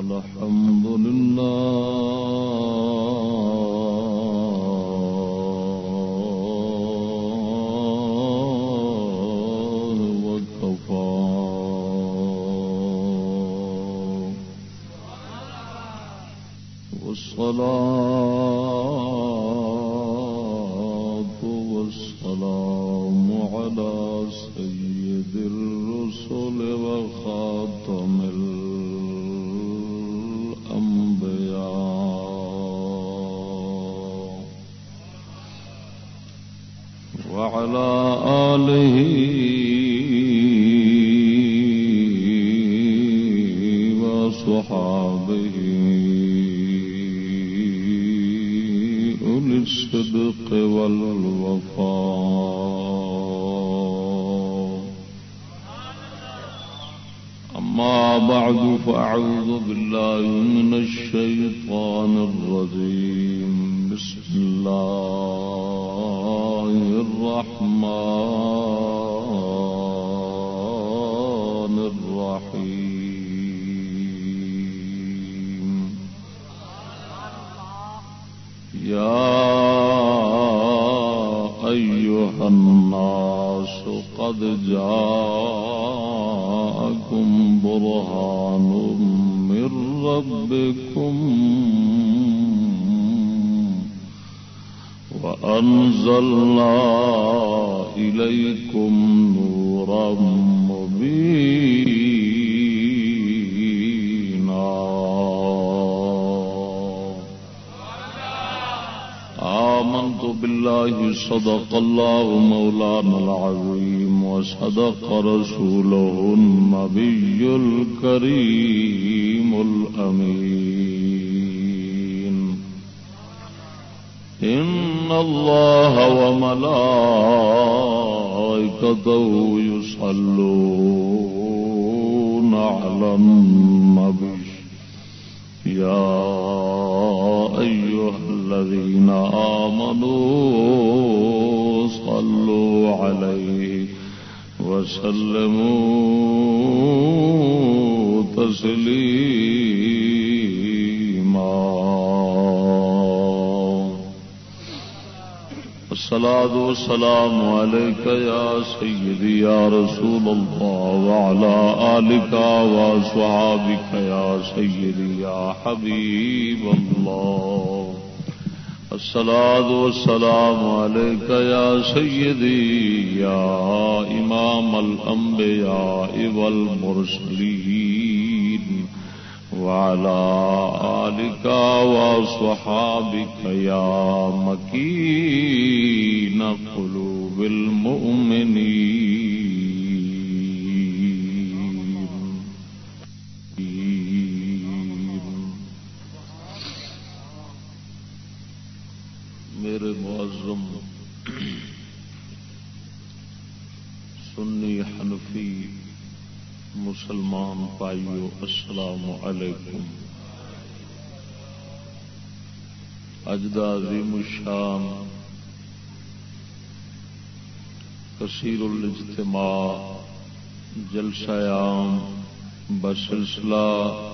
الحمد لله حبيب الله الصلاة والسلام عليك يا سيدي يا إمام الأنبياء والمرسلين وعلى آلك وصحابك اجدا عظیم الشان، کثیر الاجتماع، جلسہ عام بسلسلہ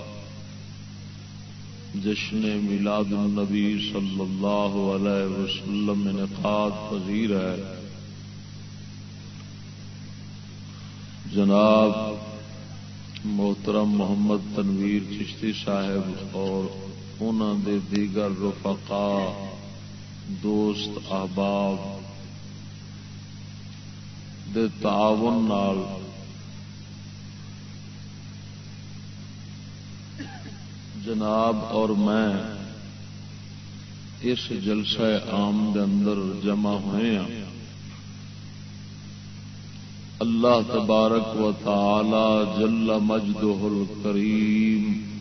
جشن میلاد النبی صلی اللہ علیہ وسلم انعقاد پذیر ہے۔ جناب محترم محمد تنویر چشتی صاحب اور انہوں دے دیگر رفقا، دوست، احباب دے تعاون نال۔ جناب اور میں اس جلسہ عام دے اندر جمع ہوئے ہیں اللہ تبارک و تعالی جل مجدہ الکریم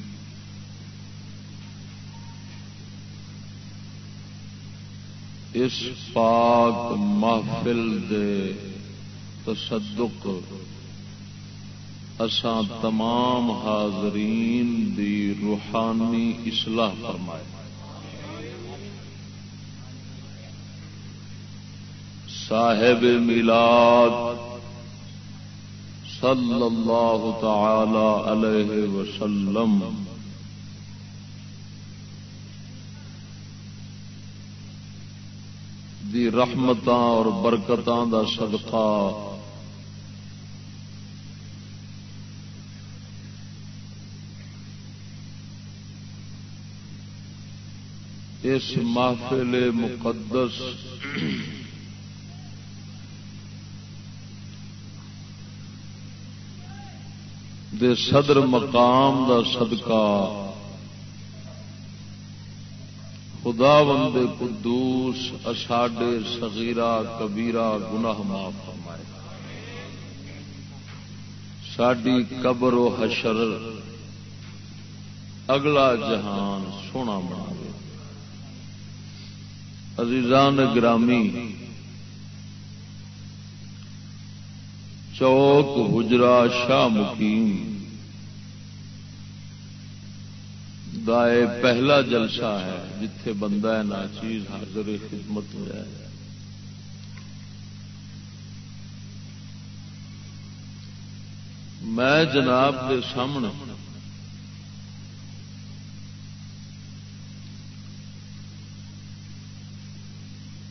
اس پاک محفل دے تصدق اساں تمام حاضرین دی روحانی اصلاح فرمائے۔ صاحب میلاد صلی اللہ تعالی علیہ وسلم دی رحمتاں اور برکتاں دا صدقہ۔ اس محفل مقدس دے صدر مقام دا صدقہ۔ خدا بندے قدوس اچھاڈے سگیرا کبیرا گناہ معاف فرمائے۔ ساڈی قبر و حشر اگلا جہان سونا بنا عزیزان گرامی، چوک حجرا شاہ مقیم دائے پہلا جلسہ ہے جتھے بندہ ہے نا چیز حاضر خدمت ہو جائے میں جناب کے سامنے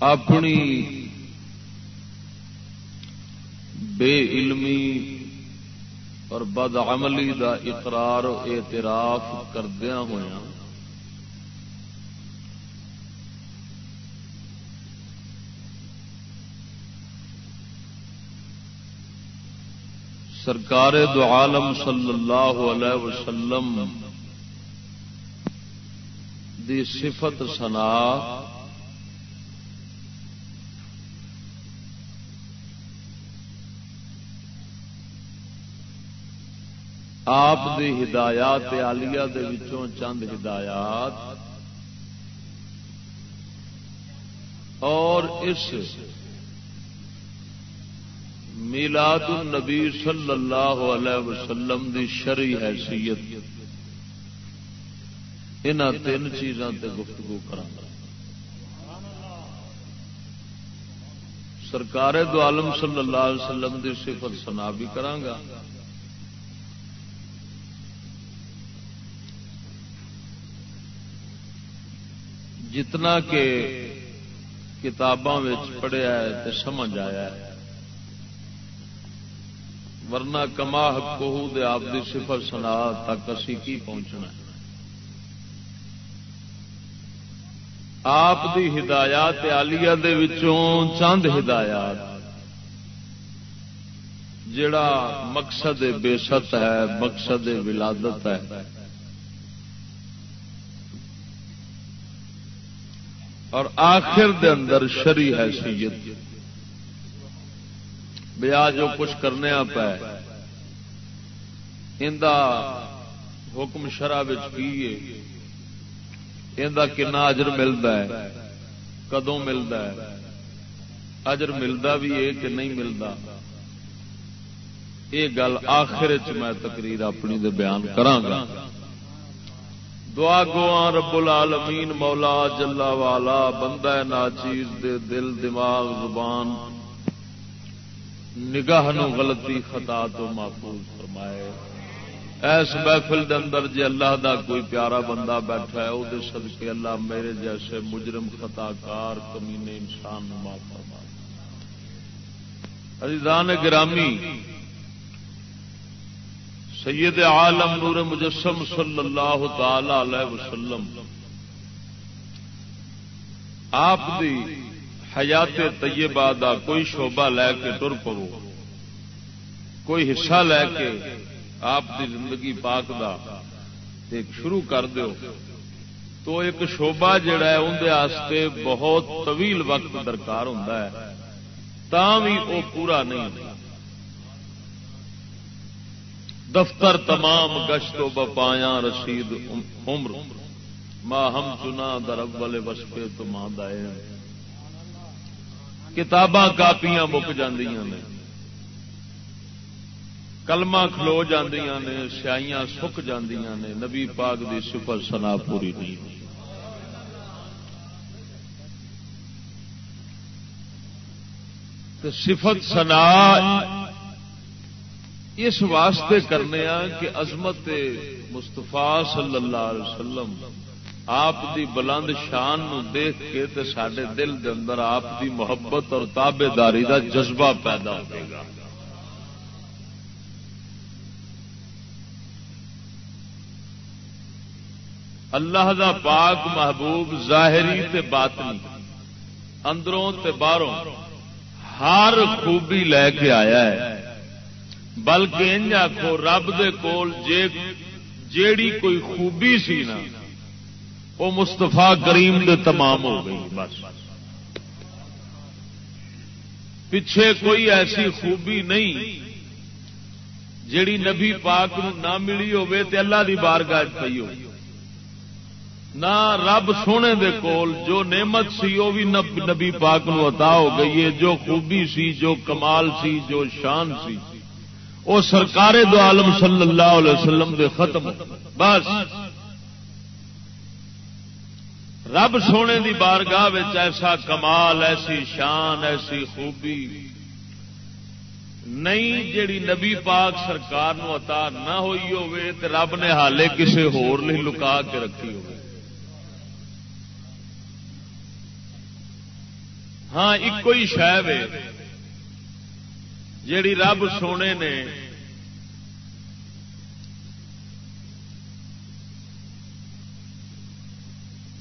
اپنی بے علمی اور بد عملی دا اقرار و اعتراف کردیا ہوا سرکار دو عالم صلی اللہ علیہ وسلم دی صفت سنا آپ دی ہدایات آلیا چند ہدایات اور اس میلاد النبی صلی اللہ علیہ وسلم دی شری حیثیت۔ ان تین چیزوں تے گفتگو کرا سرکار دو عالم صلی اللہ علیہ وسلم دی صفت سنا بھی کرانگا جتنا کہ کتاباں پڑھیا ہے تو سمجھ آیا ہے۔ ورنہ کما حقوق دے آپ دی صفر سنا تک اسی کی پہنچنا ہے۔ آپ دی ہدایات آلیہ دے وچوں چند ہدایات۔ جڑا مقصد بے ست ہے، مقصد ولادت ہے۔ اور آخر دے اندر شری حیثیت۔ بیا جو کچھ کرنے پہ حکم شرح کنا اجر ملتا ہے؟ کدوں ملتا ہے؟ اجر ملتا بھی ہے کہ نہیں ملتا یہ گل آخر چ میں تقریر اپنی دے بیان کرا دعا گوا رب العالمین مولا جلا والا، بندہ ناچیز دے دل، دماغ، زبان، نگاہ نو غلطی، خطا تو محفوظ فرمائے۔ ایس محفل دے اندر جی اللہ دا کوئی پیارا بندہ بیٹھا ہے وہ صدقے اللہ میرے جیسے مجرم خطا کار کمینے انسان نو معاف فرمائے۔ عزیزان گرامی سید عالم نور مجسم صلی اللہ تعالی علیہ وسلم، آپ دی حیات طیبہ دا کوئی شعبہ لے کے ٹر پو کوئی حصہ لے کے آپ دی زندگی پاک دا ایک شروع کر دیو۔ تو ایک شعبہ جڑا ہے اندر آستے بہت طویل وقت درکار ہوتا ہے بھی وہ پورا نہیں ہوتا دفتر تمام گشت و بپایا رشید عمر۔ ماں ہم چنا درب والے وسپے تو ماں دے کتاباں کاپیاں مک جاندیاں نے۔ کلما کھلو جاندیاں نے سیائیاں سک جاندیاں نے۔ نبی پاک دی سفر سنا پوری نہیں۔ صفت سنا اس واسطے کرنے کہ عظمت مستفا صلی اللہ علیہ وسلم آپ دی بلند شان نو دیکھ کے تے سڈے دل دے اندر آپ دی محبت اور تابے داری دا جذبہ پیدا ہوگا اللہ دا پاک محبوب ظاہری تے باطنی، اندروں تے باہروں، ہر خوبی لے کے آیا ہے۔ بلکہ انج آخو رب دے کول جے جیڑی کوئی خوبی سی نا، وہ مستفا کریم دے تمام ہو گئی، بس۔ پچھے کوئی ایسی خوبی نہیں، جیڑی نبی پاک نو نہ ملی ہوے تے اللہ دی بارگاہ پئی ہو نہ رب سونے دے کول جو نعمت سی، وہ بھی نبی پاک نو عطا ہو گئی ہے۔ جو خوبی سی، جو کمال سی، جو شان سی۔ وہ سرکار دو عالم صلی اللہ علیہ وسلم دے ختم۔ بس۔ رب سونے دی بارگاہ ایسا کمال، ایسی شان، ایسی خوبی نہیں جیڑی نبی پاک سرکار نو عطا نہ ہوئی ہوے تے رب نے حالے کسے ہور نہیں لکا کے رکھی ہو ہاں ایک ہی شہ جیڑی رب سونے نے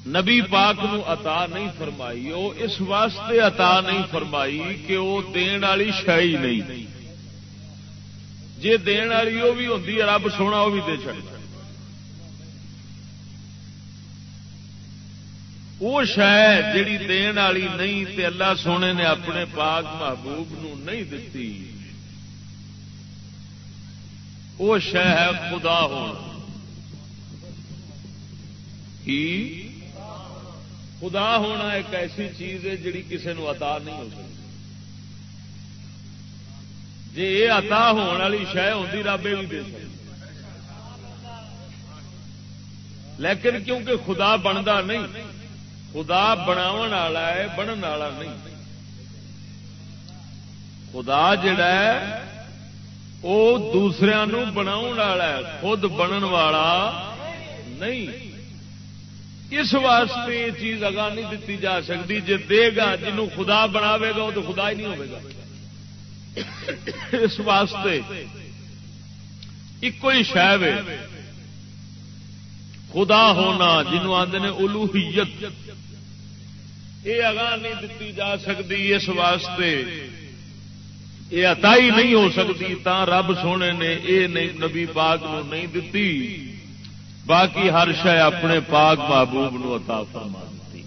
نبی پاک نو عطا نہیں فرمائی وہ اس واسطے عطا نہیں فرمائی کہ وہ دین والی شاہی نہیں۔ جی دین والی وہ بھی ہوتی ہے، رب سونا وہ بھی دے چڑتا وہ شہ جیڑی دین والی نہیں تے اللہ سونے نے اپنے پاک محبوب نو نہیں دتی۔ وہ شہ ہے خدا ہونا خدا ہونا ایک ایسی چیز ہے جڑی کسی نو عطا نہیں ہو سکتی۔ جی یہ عطا ہونے والی شہ ہوتی رابے بھی دے سکتی۔ لیکن کیونکہ خدا بنتا نہیں، خدا بناو والا ہے بننے والا نہیں۔ خدا جڑا ہے وہ دوسرے بناؤ والا ہے، خود بنن والا نہیں۔ اس واسطے یہ چیز اگاں نہیں دیتی جا سکتی۔ جی دے گا جنوں خدا بناوے گا، وہ تو خدا ہی نہیں ہوگا اس واسطے ایک ہی شہ خدا ہونا جنوں آدھے نے الوحیت یہ اگاں نہیں دیتی جا سکتی۔ اس واسطے یہ اتائی نہیں ہو سکتی، تا رب سونے نے یہ نبی پاک نو نہیں دتی۔ باقی ہر شہ اپنے پاک محبوب نو عطا فرما دی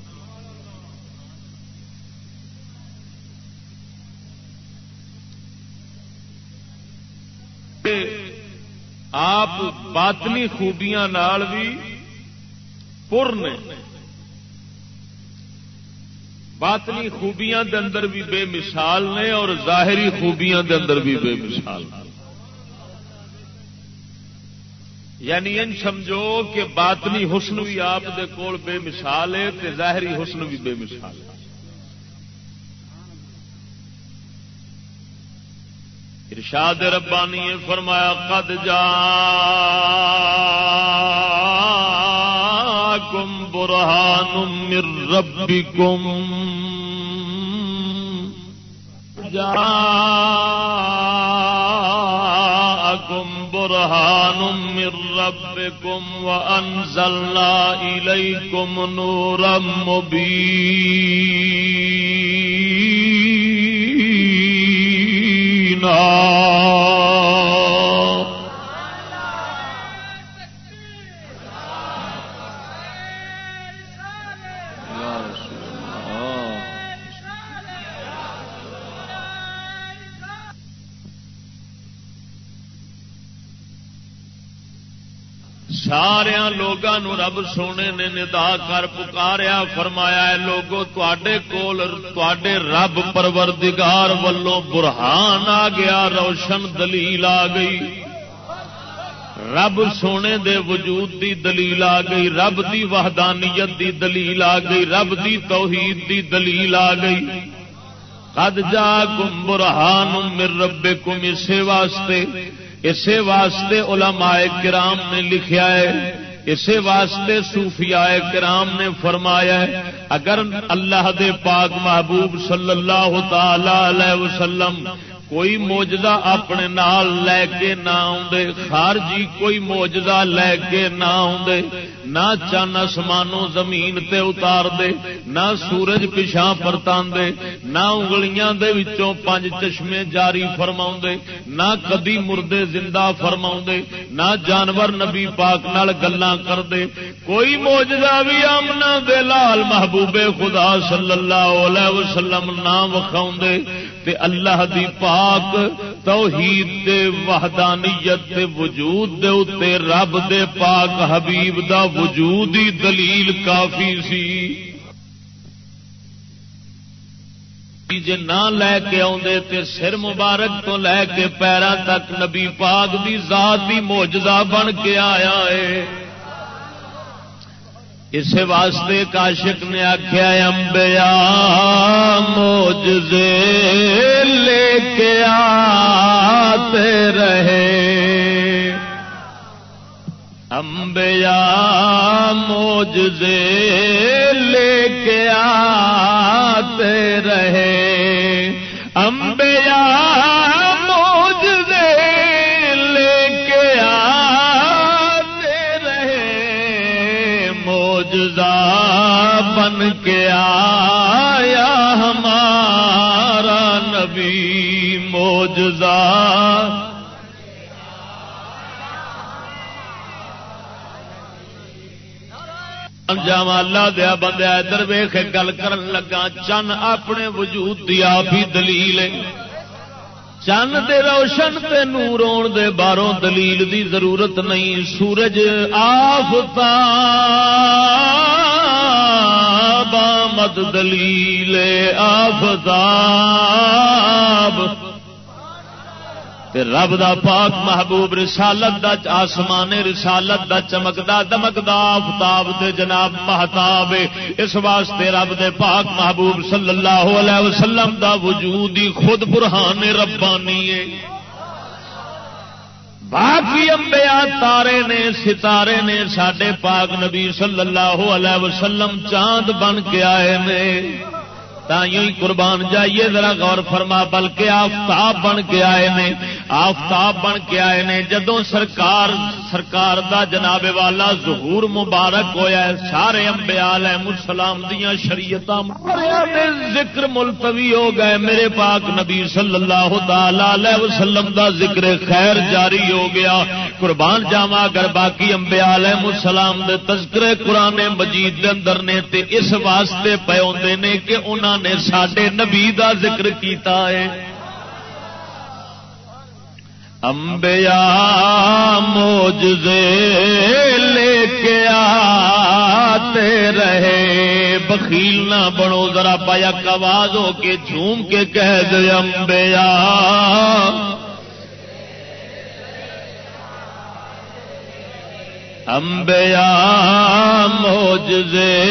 آپ باطنی خوبیاں نال بھی پور نے۔ باطنی خوبیاں دے اندر بھی بے مثال نے اور ظاہری خوبیاں دے اندر بھی بے مثال نے۔ یعنی ان سمجھو کہ باطنی حسن بھی آپ دے کول بے مثال ہے تے ظاہری حسن بھی بے مثال ہے۔ ارشاد ربانی فرمایا، قد جا مر ربی کم جا برهان من ربكم وأنزلنا إليكم نورا مبينا سارا لوگوں رب سونے نے ندا کر پکاریا فرمایا لوگو تے کول تے رب پروردگار ولو برہان آ گیا روشن دلیل آ گئی رب سونے دے وجود دی دلیل آ گئی رب دی وحدانیت دی دلیل آ گئی رب دی توحید دی دلیل آ گئی قد جا کم برہان مر رب کم واسطے اسی واسطے علماء کرام نے لکھیا ہے، اسی واسطے صوفیاء کرام نے فرمایا ہے، اگر اللہ دے پاک محبوب صلی اللہ تعالی وسلم کوئی موجدہ اپنے نال لے کے نہ آدھے خارجی کوئی موجدہ لے کے نہ آدھے نہ چن آسمانوں زمین تے اتار دے نہ سورج پچھا پرتا دے نہ انگلیاں دے وچوں پانچ چشمے جاری فرما نہ کدی مردے زندہ فرما نہ جانور نبی پاک نال گلا کر دے کوئی موجدہ بھی آمنا دے لال محبوب خدا صلی اللہ علیہ وسلم نہ وکھاؤ تے اللہ دی پاک توحید دے وحدانیت دے وجود دے اتے رب دے پاک حبیب دا وجود ہی دلیل کافی سی۔ جے نہ لے کے آدھے تے سر مبارک تو لے کے پیروں تک نبی پاک دی ذات دی موجزہ بن کے آیا ہے۔ اس واسطے کاشک نے آخیا امبیا موجے لے کے آتے رہے۔ امبیا موجے لے کے آتے رہے۔ جام اللہ دیا بندہ ادھر ویخ گل کر لگا، چن اپنے وجود کی آپ ہی دلیل چند دے روشن تے نور آن دے باروں دلیل دی ضرورت نہیں۔ سورج آفتا مد دلیل آفتاب۔ رب دا پاک محبوب رسالت دا آسمان رسالت دا چمکدا دمکدا آفتاب دے جناب محتاب، اس واسطے رب دے پاک محبوب صلی اللہ علیہ وسلم دا وجود ہی خود برہان ربانی ہے۔ باقی امبیا تارے نے، ستارے نے سڈے پاک نبی صلی اللہ علیہ وسلم چاند بن کے آئے نے۔ ہی قربان جائیے، ذرا غور فرما، بلکہ آفتاب بن کے آئے نے، آفتاب بن کے آئے نے جدو سرکار سرکار دا جناب والا ظہور مبارک ہویا ہے، سارے امبیا مسلام دیا شریعت ذکر ملتوی ہو گئے۔ میرے پاک نبی صلی اللہ تعالی وسلم دا ذکر خیر جاری ہو گیا۔ قربان جاوا اگر باقی امبیا مسلام دے تذکرے قرآن مجید دے اندر نے، تے اس واسطے پے نے کہ نے سڈے نبی دا ذکر کیتا ہے۔ امبیا موجے لے کے آتے رہے۔ بخیل نہ بنو، ذرا پایا آواز ہو کے جھوم کے کہہ دے امبیا امبیا موجے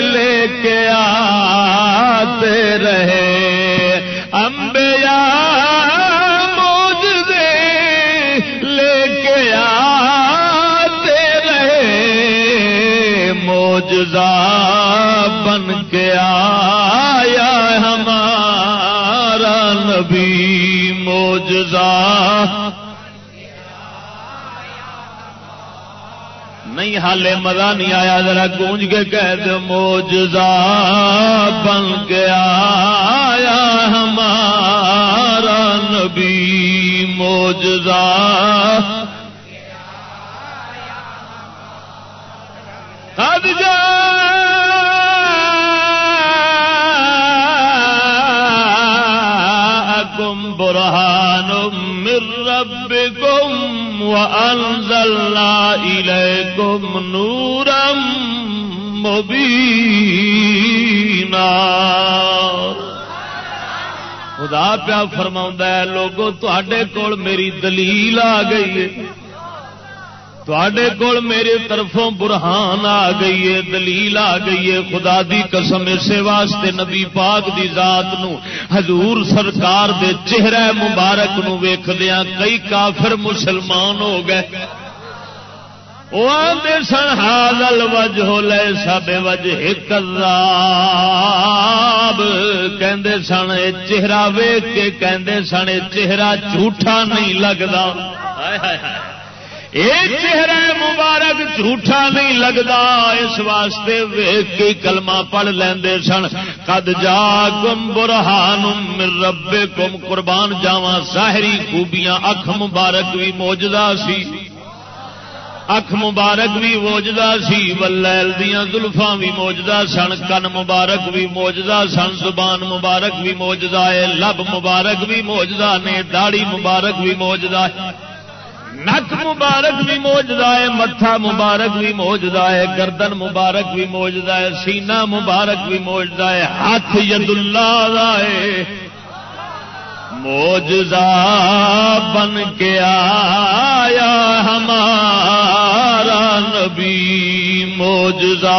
لے کے آتے رہے۔ امبیا موجے لے کے آتے رہے۔ موجزہ بن کے آیا نہیں، حالے مزہ نہیں آیا، ذرا گونج کے کہہ دو، موجزہ بن کے آیا ہمارا نبی، موجزہ۔ قد جائے وأنزلنا إليكم نورا مبينا۔ خدا پیا فرما ہے لوگوں تے کول میری دلیل آ گئی ہے۔ تے کول میرے طرفوں برہان آ گئی ہے، دلیل آ گئی ہے۔ خدا دی قسم، اسے واسطے نبی پاک دی ذات نو، حضور سرکار دے چہرے مبارک نو ویخدیا کئی کافر مسلمان ہو گئے۔ وہ آدھے سن ہاضل وج ہو لے سب وج ایک کہندے سن چہرہ ویگ کے کہندے سن چہرہ جھوٹا نہیں لگتا یہ چہرہ مبارک جھوٹا نہیں لگتا اس واسطے ویگ کے کلمہ پڑھ لیندے سن۔ کد جا گم برہان رب کم قربان جاوا ظاہری خوبیاں۔ اکھ مبارک بھی موجدہ سی۔ اکھ مبارک بھی موجدہ سی۔ ولیل دیا زلفا بھی موجدہ سن۔ کن مبارک بھی موجدہ سن۔ زبان مبارک بھی موجدہ ہے۔ لب مبارک بھی موجدہ نے۔ داڑی مبارک بھی موجدہ ہے۔ نک مبارک بھی موجدہ ہے، متھا مبارک بھی موجدہ ہے، گردن مبارک بھی موجدہ ہے، سینہ مبارک بھی موجدہ ہے، ہاتھ ید اللہ ہے۔ موجزہ بن کے آیا ہمارا نبی، موجزہ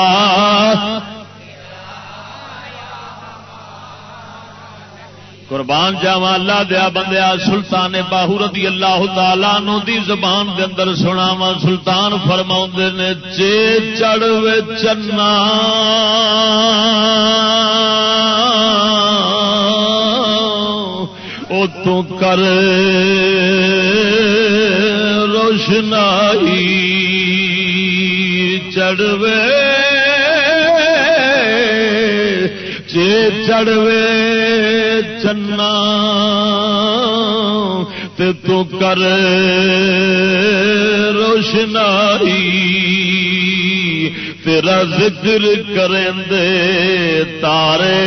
قربان جاوا اللہ دیا بندیا، سلطان باہو رضی اللہ تعالی نو دی زبان دے اندر سناوا سلطان فرما نے، چے چڑھ چنا۔ تو کر روشنائی، چڑھوے، چے چڑھوے۔ چنا تو کر روشنائی تیرا ذکر کریں دے تارے۔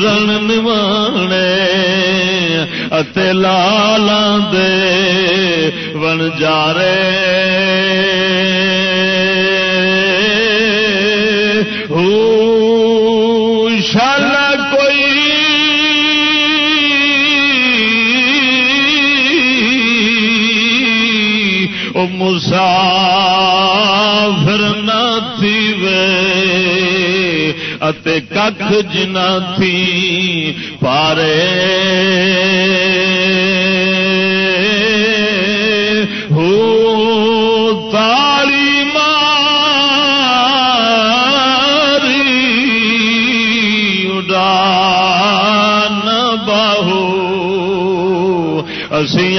فرن نوانے اتے لالا دے بن جارے شال کوئی مسافر کھ جنا تھی پارے۔ ہو تالی ماری اڈان باہو۔ اسی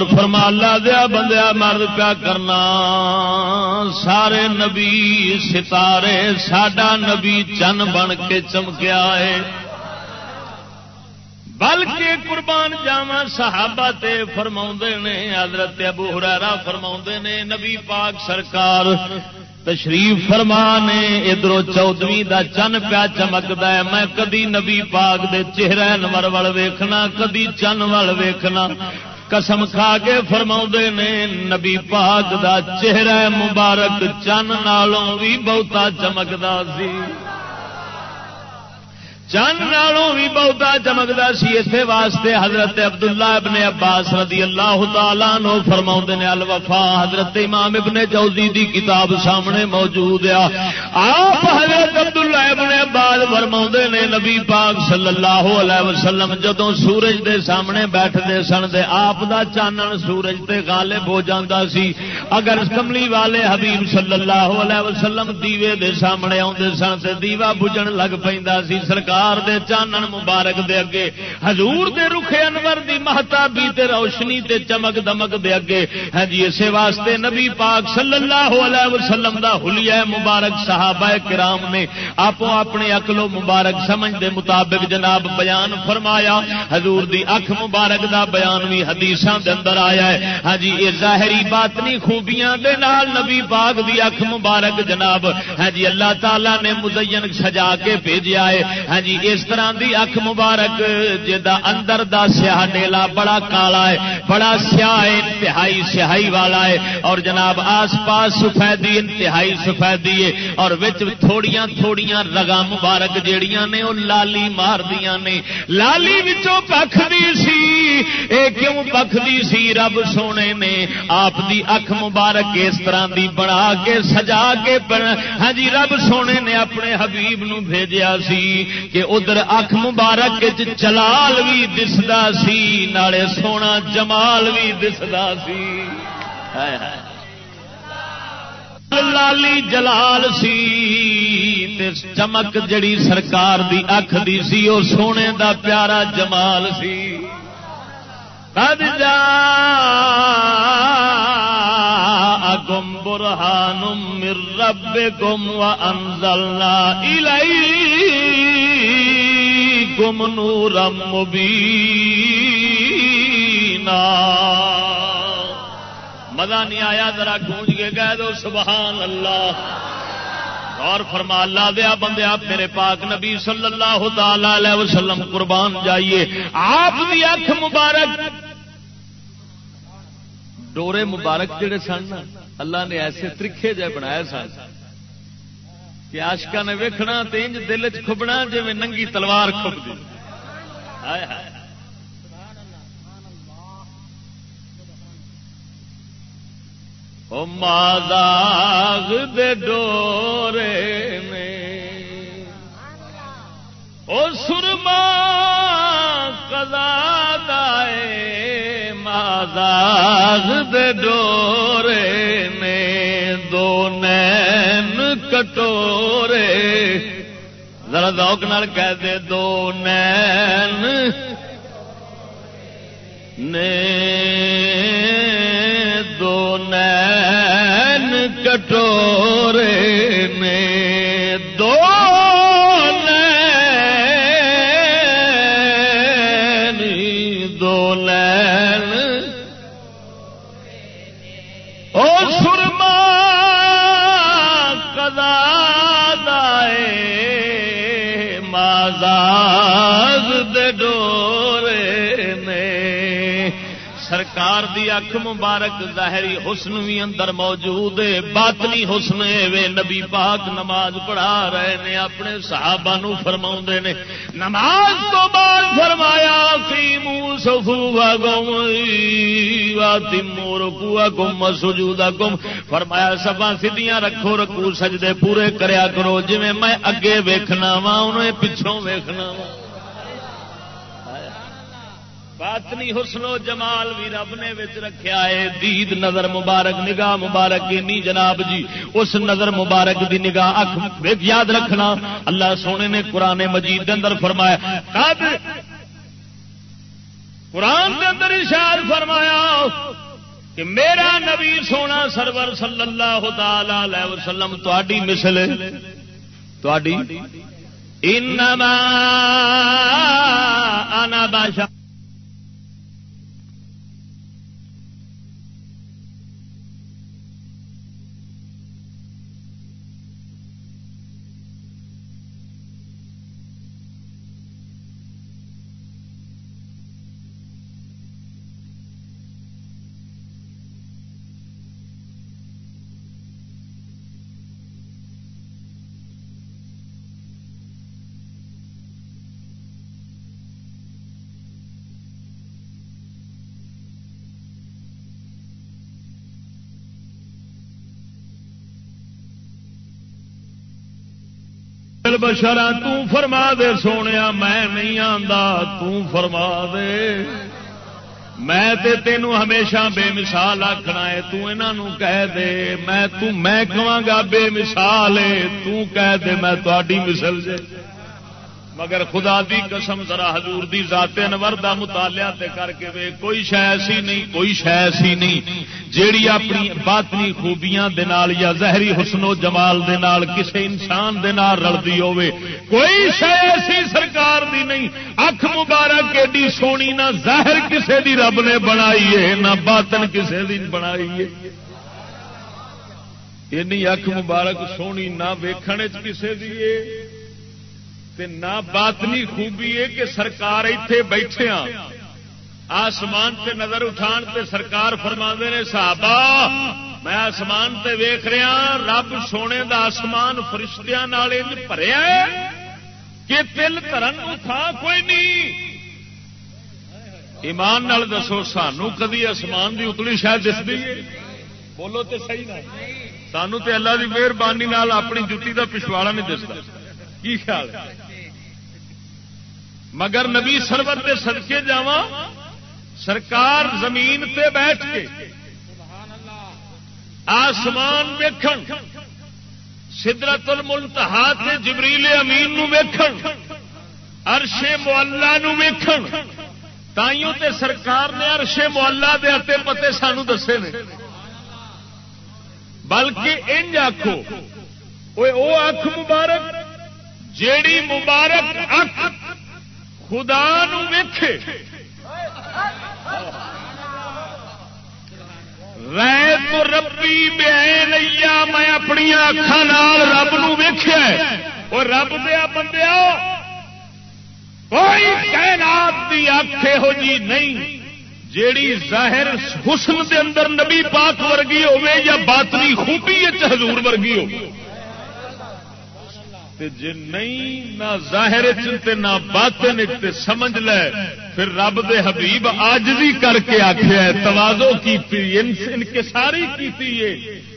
فرما، اللہ دیا بندیا مرد پیا کرنا۔ سارے نبی ستارے، ساڈا نبی چن بن کے چمکیا ہے۔ بلکہ قربان جاوا صحابہ تے فرما نے، حضرت ابو ہرارا فرما نے، نبی پاک سرکار تشریف فرما نے ادھر چودویں دا چن پیا چمکتا ہے۔ میں کدی نبی پاک دے چہرے نمر وال ویکھنا، کدی چن وال ویکھنا۔ قسم کھا کے فرما نے، نبی پاک دا چہرہ مبارک چن نالوں بھی بہتا چمکتا سی۔ چند نالوں بھی بہتا چمکتا سی اسے واسطے حضرت عبداللہ ابن عباس رضی اللہ تعالیٰ نو فرما نے الوفا حضرت امام ابن چودی دی کتاب سامنے موجود آ آپ حضرت عبداللہ ابن عباس فرما نے، نبی پاک صلی اللہ علیہ وسلم جدو سورج دے سامنے بیٹھتے سن دے، آپ دا چانن سورج تے غالب ہو جاتا سی۔ اگر کملی والے حبیب صلی اللہ علیہ وسلم دیوے دے سامنے آتے سن سے دیوا بجن لگ پہ سرکار سرکار دے چانن مبارک دے اگے، حضور دے رخ انور دی مہتابی تے روشنی تے چمک دمک دے اگے۔ ہاں جی اسے واسطے نبی پاک صلی اللہ علیہ وسلم دا حلیہ مبارک صحابہ کرام نے آپ اپنے اکلو مبارک سمجھ دے مطابق جناب بیان فرمایا۔ حضور دی اکھ مبارک دا بیان بھی حدیثاں دے اندر آیا ہے۔ ہاں جی یہ ظاہری باطنی خوبیاں دے نال نبی پاک دی اکھ مبارک جناب۔ ہاں جی اللہ تعالی نے مزین سجا کے بھیجا ہے۔ ہاں جی جی، اس طرح دی اکھ مبارک جدا اندر دا سیاہ ڈیلا بڑا کالا ہے، بڑا سیاہ انتہائی سیاہی والا ہے۔ اور جناب، آس پاس سفیدی انتہائی سفیدی ہے۔ اور وچ تھوڑیاں تھوڑیاں رگا مبارک جیڑیاں نے وہ لالی مار دیا نے۔ لالی وچوں پکھدی سی۔ اے کیوں پکھدی سی؟ رب سونے نے آپ دی اکھ مبارک اس طرح دی بنا کے، سجا کے ہاں جی رب سونے نے اپنے حبیب نو بھیجیا سی کہ ادھر اکھ مبارک چلال بھی دسدا سی، نالے سونا جمال بھی دسدا سی۔ لالی جلال سی چمک جڑی سرکار دی اکھ دی سی وہ سونے دا پیارا جمال سی۔ قد جا گم برہان مر رب گم و انزلنا گم نورم مبینا مزہ نہیں آیا، ذرا گونج کے گئے دو، سبحان اللہ۔ اور فرما، اللہ دیا بندے، آپ میرے پاک نبی صلی اللہ تعالی وسلم قربان جائیے۔ آپ کی اکھ مبارک۔ ڈورے مبارک جڑے سن اللہ نے ایسے ترکھے جہ بنایا سن۔ کہ آشکا نے ویکھنا تینج دل چ کھبنا جی ننگی تلوار کھب دی ماداغ دے ڈورے میں۔ او سرما کدا دائے ماداغ دے ڈورے میں۔ کٹورے ذرا دوک نال کہہ دے دو نین دو نین کٹورے نے دو سرکار دی اکھ مبارک ظاہری حسن بھی اندر موجود ہے۔ باطنی حسن وے نبی پاک نماز پڑھا رہے نے، اپنے صحابہ نو فرما نے۔ نماز تو بعد فرمایا قیمو صفوفا گم واتمو رکوع گم سجودا گم فرمایا سبا سیدیاں رکھو، رکو، سجدے پورے کریا کرو۔ جی میں اگے ویکھنا وا انہیں پچھوں ویکھنا وا باطنی حسن و جمال بھی رب نے وچ رکھیا ہے۔ دید نظر مبارک، نگاہ مبارک اینی جناب جی۔ اس نظر مبارک دی نگاہ اکھ یاد رکھنا۔ اللہ سونے نے قرآن مجید دے اندر فرمایا، قد قرآن دے اندر اشار فرمایا کہ میرا نبی سونا سرور صلی اللہ تعالی علیہ وسلم تہاڈی مثل تہاڈی انما انا بشر بشرا فرما دے سونے میں نہیں آتا فرما دے۔ میں تے تینوں ہمیشہ بے مثال آخنا ہے تنہوں کہہ دے۔ میں میں کہاں گا بے مثال ہے تہ دے، میں تاری مثل جے۔ مگر خدا دی قسم ذرا حضور دی ذات انور دا مطالعہ تے کر کے وے، کوئی شہ ایسی نہیں، کوئی شہ ایسی نہیں۔ جیڑی اپنی باطنی خوبیاں دے نال یا زہری حسن و جمال دے نال کسے انسان دے نال رلدی ہوے کوئی شہ ایسی سرکار دی نہیں۔ اکھ مبارک ایڈی سونی نہ ظاہر کسے دی رب نے بنائی ہے، نہ باطن کسے دی بنائی ہے۔ اینی اکھ مبارک سونی نہ ویکھنے چ کسے دی ہے۔ تے نہ باطنی خوبی ہے کہ سرکار اتے بیٹھے ہاں۔ آسمان تے نظر اٹھان تے سرکار فرما نے، صحابہ، میں آسمان تے ویخ رہا ہاں، رب سونے دا آسمان فرشتیاں فرشتیا کہ تل ترن تھا کوئی نہیں۔ ایمان نال دسو، سانو کدی آسمان دی اتلی شاید دستی بولو تے صحیح نہ۔ سانو تے اللہ دی مہربانی اپنی جتی دا پچھواڑا نہیں دستا۔ کی خیال مگر نبی سرور کے سدکے جا سرکار زمین تے بیٹھ کے آسمان ویکھن، سدرت المنتہا تے جبریل امین نو ویکھن ارشے مولا نو ویکھن۔ تائیوں تے سرکار نے ارشے مولا دے اتے پتے سانو دسے نے۔ بلکہ انج آخو وہ اکھ مبارک جیڑی مبارک اک خدا ویکھے رے تو ربی بے لیا، میں اپنی اکھان رب نویخیا اور رب دیا بندیا کوئی تعینات کی اکھ یہو جی نہیں، جیڑی ظاہر حسن دے اندر نبی پاک ورگی ہوے یا باطنی خوبی حضور ورگی ہو جی نہیں، نہ ظاہر نہ باطن سمجھ لے، پھر رب دے حبیب آج بھی کر کے آخیا توازو کی انکساری کی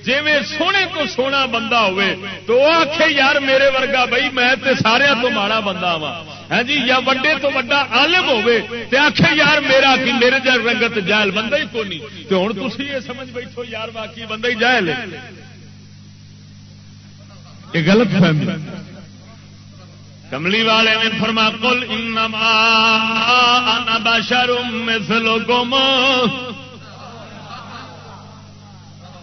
جی میں سونے تو سونا بندہ ہوئے، تو وہ آخے یار میرے ورگا بھائی، میں تے سارے تو ماڑا بندہ وا ہاں جی یا وڈے تو وڈا عالم ہوے تے آخے یار میرا کی میرے جل رنگت جائل بندہ ہی کونی۔ تو ہوں تھی یہ سمجھ بیٹھو، یار باقی بندہ ہی جائل یہ غلط فہمی۔ کملی والے نے فرما کل انما بشر مثلکم.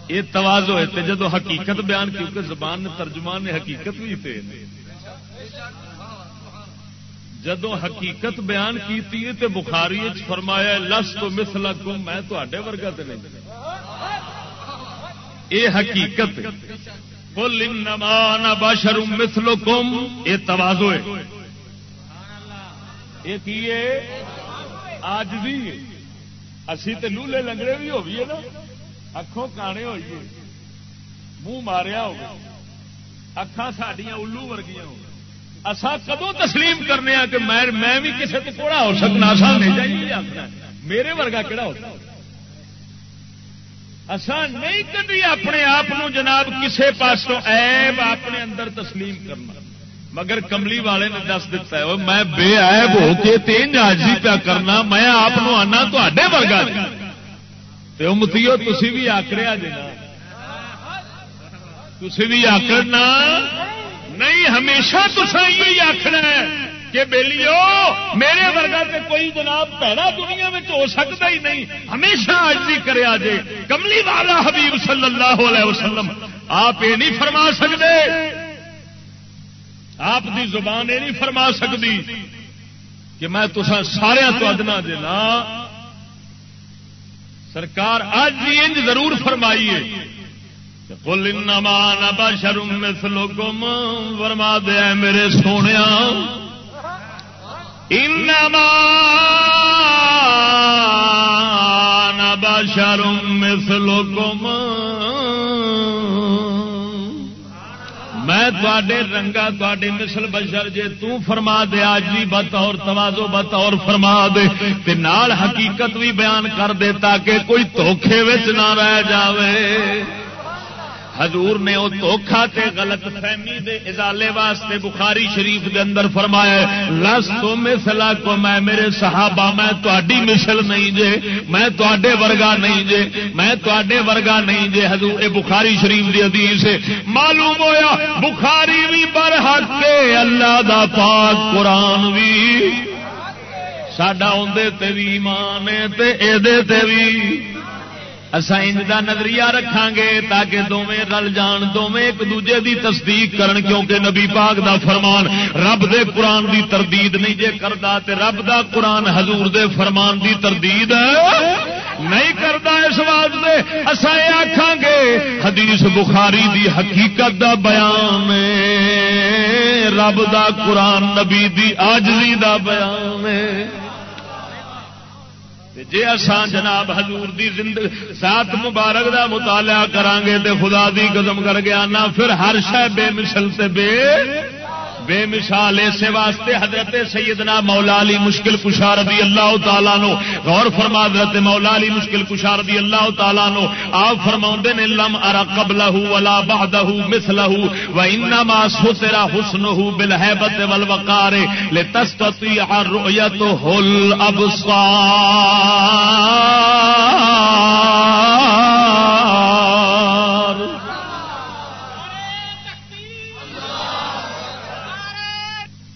یہ توازو ہے جدو حقیقت بیان کیونکہ زبان نے ترجمان نے حقیقت بھی تھے جدو حقیقت بیان کی تے بخاری فرمایا لس تو مسلا گم میں تے ورگا تو نہیں۔ یہ حقیقت کل انمان باشر مسلو کم یہ توازو ہے. یہ کی ہے؟ آج بھی اسی تے لولے لنگڑے بھی ہوئیے نا؟ اکھوں کانے ہوئیے منہ ماریا ہو اکھان سڈیا الو ورگیاں ہو اسا کدو تسلیم کرنے ہاں کہ میں بھی کسی کو تھوڑا ہو سکنا؟ سا نہیں چاہیے میرے ورگا کہڑا ہوتا اسان نہیں کبھی اپنے آپ جناب کسے پاسوں ایب اپنے اندر تسلیم کرنا۔ مگر کملی والے نے دس دتا ہے میں بے عیب ہو کے تین حاضری پیا کرنا، میں آپ آنا تے ورگا امتیو تھی بھی آکڑیا دینا تھی بھی آکڑنا نہیں، ہمیشہ تصا یہ آخنا کہ بیلیو، میرے ورگا تے کوئی جناب پیڑا دنیا میں ہو سکتا ہی نہیں۔ ہمیشہ آجی کرے آجے۔ کملی والا حبیب صلی اللہ علیہ وسلم، آپ یہ نہیں فرما سکتے۔ آپ دی زبان یہ نہیں فرما سکتی کہ میں تسا سارا تو ادنا دینا سرکار آج بھی انج ضرور فرمائیے۔ کل انما بشر مثلکم، فرما دیا میرے سونے انما بشر مثلكم. میں تے رنگا تے مسل بشر جے تو فرما دے آج بطور توازو بطور فرما دے، تے نال حقیقت بھی بیان کر دے تاکہ کوئی دھوکھے نہ رہ جاوے۔ حضور نے وہ دھوکھا تے غلط فہمی دے ازالے واسطے بخاری شریف دے اندر فرمایا لس تو مسلا کو میں، میرے صحابہ، میں تاری مثل نہیں جے، میں تے ورگا نہیں جے، میں تے ورگا نہیں جے۔ حضور، اے بخاری شریف دی حدیث ہے۔ معلوم ہویا، بخاری بھی برحق کے اللہ دا پاک قرآن بھی۔ سڈا اندر بھی ایمان تے اے تے بھی۔ اصا انج کا نظریہ رکھا گے تاکہ دونیں رل جان دونیں ایک دوجے دی تصدیق کرن، کیونکہ نبی پاک دا فرمان رب دے قرآن دی تردید نہیں، جے کردا تے رب دا قرآن حضور دے فرمان دی تردید نہیں کرتا اس واسطے اصا یہ آخان گے حدیث بخاری دی حقیقت دا بیان رب دا قرآن نبی دی آجزی دا بیان جی اسان جناب حضور دی زندگی سات مبارک دا مطالعہ کران گے تے خدا دی قدم کر گیا آنا، پھر ہر شہ بے مثل تے بے بے مثال ایسے واسطے حضرت سیدنا مولا علی مشکل کشار رضی اللہ تعالیٰ نو غور فرما حضرت مولا علی مشکل کشار رضی اللہ تعالیٰ نو آپ فرما نے، لم ارا قبل ولا بہدہ مسلہ و انما سترا حسن بالحبت والوقار لتستطيع رؤيته الابصار.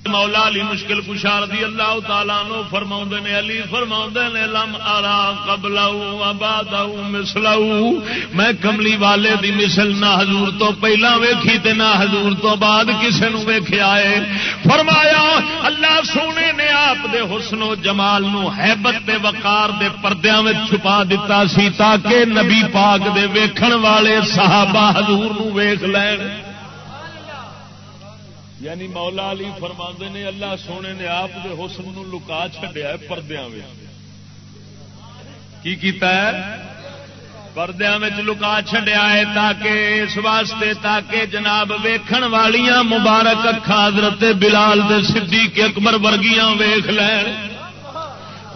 مولا علی مشکل کشار دی اللہ تعالیٰ نو فرما نے، علی فرما نے، لم آرا قبل مسلو میں کملی والے دی مثل نہ حضور تو پہلا ویکھی تے نہ حضور تو بعد کسے نو ویکھیا ہے۔ فرمایا، اللہ سونے نے آپ دے حسن و جمال نو حیبت دے وقار دے پردیاں میں چھپا دیتا سی تاکہ نبی پاک دے ویکھن والے صحابہ حضور نو ویکھ لین۔ یعنی مولا علی فرما نے اللہ سونے نے آپ دے حسن نو لکا چڈیا پردیا کی کیتا ہے؟ پردیا لکا چڈیا ہے تاکہ اس واسطے تاکہ جناب ویکھن والیاں مبارک اکھا حضرت بلال دے صدیق اکبر ورگیاں ویخ لین۔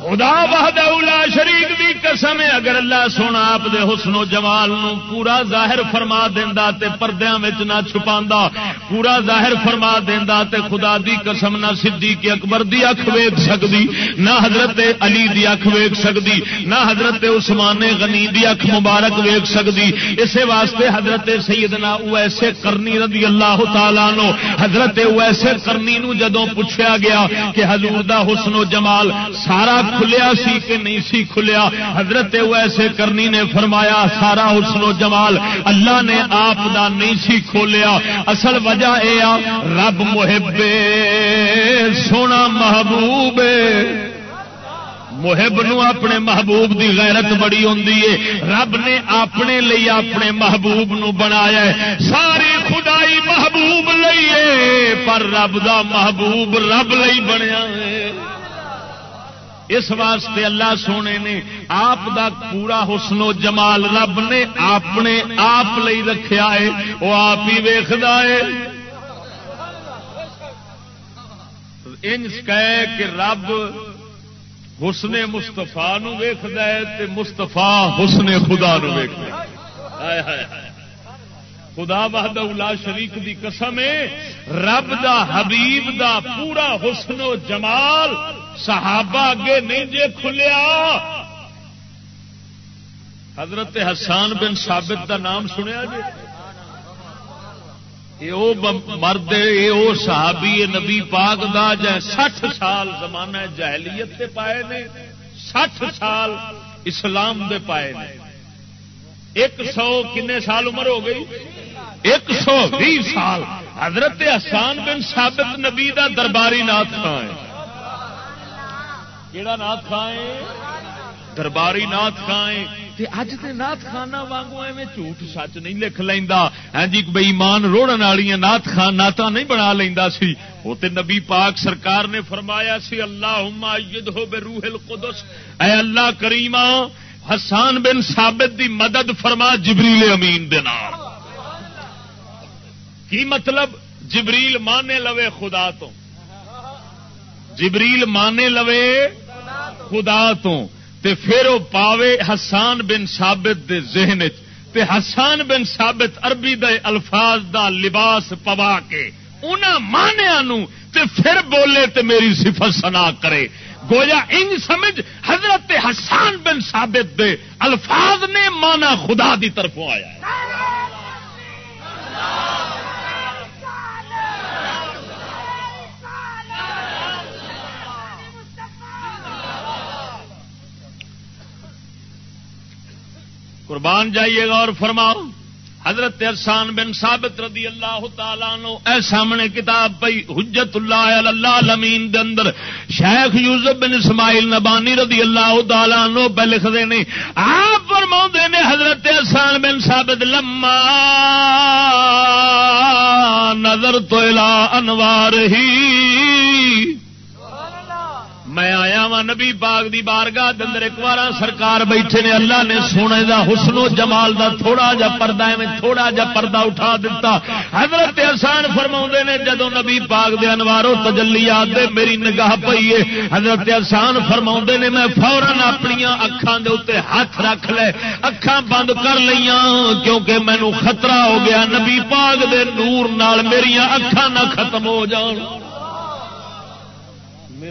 خدا بہد شریف بھی قسم ہے، اگر اللہ سونا آپ دے حسن و جمال نو پورا ظاہر فرما دینا تے پردیاں وچ نہ چھپا پورا ظاہر فرما دینا تے خدا دی قسم نہ سدھی کے اکبر دی اکھ ویک سکتی نہ حضرت علی دی اکھ ویک سکتی نہ حضرت عثمان غنی دی اکھ مبارک ویک سکتی اسی واسطے حضرت سیدنا ایسے کرنی رضی اللہ تعالی نو حضرت ایسے کرنی نو جدوں پوچھا گیا کہ حضور دا حسن و جمال سارا کھلیا سی کہ نہیں سی کھلیا؟ حضرت ویسے کرنی نے فرمایا، سارا حسن و جمال اللہ نے آپ دا نہیں سی کھولیا۔ اصل وجہ یہ آ، رب محب سونا محبوب۔ محب نو اپنے محبوب دی غیرت بڑی ہوں رب نے اپنے لیے اپنے محبوب نو بنایا ہے ساری خدائی محبوب لئیے پر رب دا محبوب رب لئی بنیا ہے اس واسطے اللہ سونے نے آپ دا پورا حسن و جمال رب نے اپنے آپ رکھا ہے، وہ آپ ہی ویخد کہ رب حسن مستفا ویخد مستفا حسن خدا نو ویخ خدا بہد الا شریف دی قسم ہے، رب دا، حبیب دا پورا حسن و جمال صحابہ اگے نہیں جے کھلیا۔ حضرت حسان بن ثابت دا نام سنیا جی؟ مرد یہ صحابی نبی پاک دا جائے سٹھ سال زمانہ جہلیت تے پائے نے، سٹھ سال اسلام دے پائے نے۔ ایک سو کنے سال عمر ہو گئی؟ ایک سو بھی سال حضرت حسان بن ثابت نبی دا درباری نات خان ہے۔ کہڑا نات خان درباری نات خان اج کے نات خانہ وانگو ایویں جھوٹ سچ نہیں لکھ لینا ہاں جی بئی مان روڑن والی نات خان ناتا نہیں بنا لینا سی۔ وہ تے نبی پاک سرکار نے فرمایا سی اللہ ہو بے القدس اے اللہ کریما حسان بن ثابت دی مدد فرما جبریل امین دے نام کی مطلب جبریل مانے لوے خدا تو؟ جبریل مانے لوے خدا تو۔ تے پھر وہ پاوے حسان بن ثابت دے ذہن تے حسان بن ثابت عربی دے الفاظ دا لباس پوا کے انہاں مانیا نو تے پھر بولے تے میری صفت سنا کرے۔ گویا ان سمجھ حضرت حسان بن ثابت دے الفاظ نے مانا خدا دی طرفوں آیا ہے۔ قربان جائیے گا اور فرماؤ، حضرت ارسان بن ثابت رضی اللہ تعالیٰ نو اے سامنے کتاب پئی، حجت اللہ اللہ لمین دے اندر، شیخ یوسف بن اسماعیل نبانی رضی اللہ تعالیٰ نو پہ لکھ دے نہیں آپ فرما نے حضرت ارسان بن ثابت، لما نظر تو انوار ہی میں آیا وا نبی باغ دی بارگاہ اندر ایک بار سرکار بیٹھے نے، اللہ نے سونے دا حسن و جمال دا تھوڑا جا پردہ میں تھوڑا جا پردہ اٹھا دیتا حضرت احسان فرما نے جدو نبی باغ دے انوارو تجلیات دے میری نگاہ پئی ہے، حضرت احسان فرما نے، میں فورن اپنی اکھان دے اتنے ہاتھ رکھ لے اکھان بند کر لیا کیونکہ مینو خطرہ ہو گیا نبی پاک دے نور نال میری اکھان نہ ختم ہو جان۔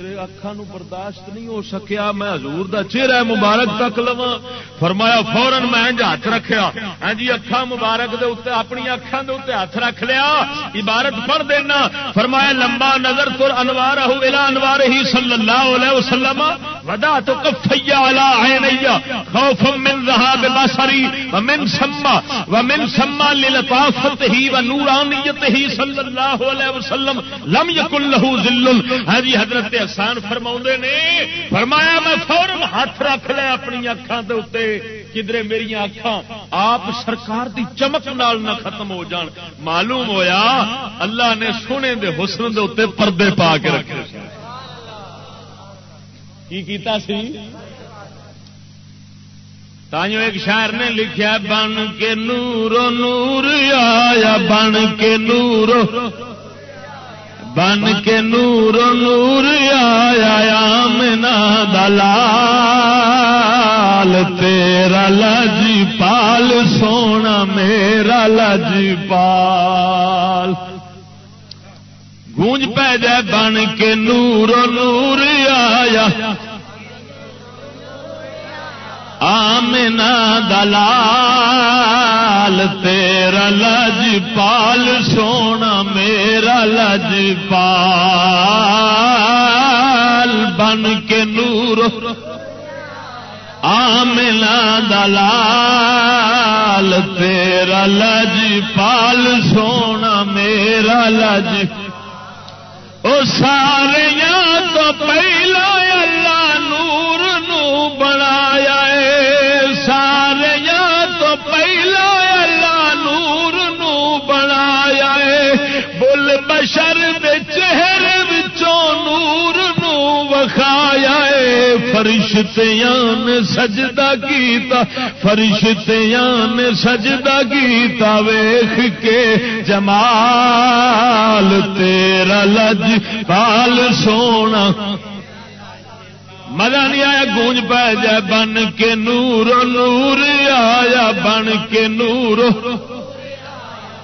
میرے اکھان برداشت نہیں ہو سکیا، میں حضور دا چہرہ مبارک تک لوا فرمایا فورن میں ہاتھ رکھیا۔ ہاں جی اکھان مبارک دے اتنے اپنی اکھان دے اتنے ہاتھ رکھ لیا، عبارت پڑھ دینا۔ فرمایا، لمبا نظر تر انوار الا انوار ہی صلی اللہ علیہ وسلم۔ ودا تو کفیا الا عینیا خوف من ذهاب بصری۔ ومن سما ومن سما للطافت ہی و ہی صلی اللہ علیہ وسلم۔ لم یکن له ذل ہاں جی حضرت احسان فرما نے، فرمایا میں فورن ہاتھ رکھ لیا اپنی اکھان کے اتنے کدھر میری اکھان آپ سرکار دی چمک نال نہ ختم ہو جان۔ معلوم ہویا، اللہ نے سونے دے حسن دے اتنے پردے پا کے رکھے کی کیتا سی؟ تائیو ایک شاعر نے لکھا بن کے نور نور آیا، بن کے نور بن کے نور نور آیا منا دلال، تیرا لجی پال سونا میرا لجی پال گونج پہ جائے بن کے نور نور آیا۔ آمنا دلال، تیرا لج پال سونا لج پال بن کے نور آملا دلال، تیرا لج پال، سونا میرا لج۔ او سارے تو پہلا بشر دے چہرے بچوں نور نو وکھایا فرشتیاں نے سجدہ کیتا، فرشتیاں نے سجدہ کیتا ویخ کے جمال تیرا لج پال سونا۔ مزہ نہیں آیا، گونج پہ جائے، بن کے نور نور آیا، بن کے نور۔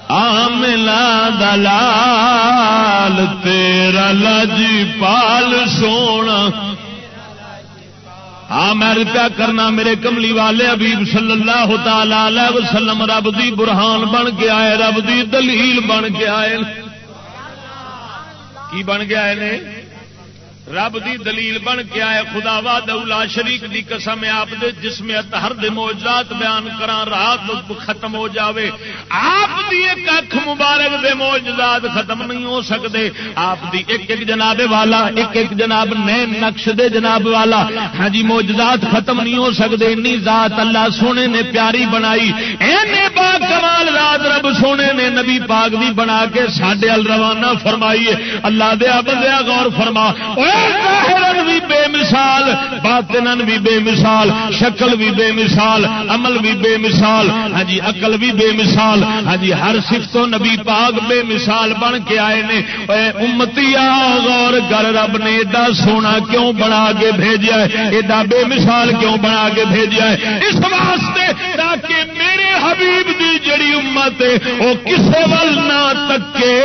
آملا دلال، تیرا لج پال سونا۔ ہاں میں رپیا کرنا میرے کملی والے حبیب صلی اللہ تعالی وسلم، رب دی برہان بن کے آئے، رب دی دلیل بن کے آئے۔ کی بن کے آئے نے؟ رب دی دلیل بن کے آئے، خدا وا دولا شریک دی قسم آپ دے جسم ہر دے موجات بیان کرا رات ختم ہو جاوے۔ آپ دی ایک اکھ مبارک دے موجات ختم نہیں ہو سکتے آپ دی ایک ایک جناب والا، ایک ایک جناب نین نقش دے جناب والا۔ ہاں جی موجات ختم نہیں ہو سکتے انی ذات اللہ سونے نے پیاری بنائی۔ اینے با کمال رات رب سونے نے نبی پاک بھی بنا کے ساڈے ال روانہ فرمائیے۔ اللہ دیا بندیا غور فرما۔ بھی بے مثال باطن بھی بے مثال، شکل بھی بے مثال، عمل بھی بے مثال ہاں جی عقل بھی بے مثال ہاں جی ہر سفت نبی پاک بے مثال بن کے آئے نے۔ اے امتی غور گر رب نے ایڈا سونا کیوں بنا کے بھیجا ہے؟ ایڈا بے مثال کیوں بنا کے بھیجا ہے؟ اس واسطے تاکہ میرے حبیب دی جڑی امت ہے، وہ کسے ول نہ تکے،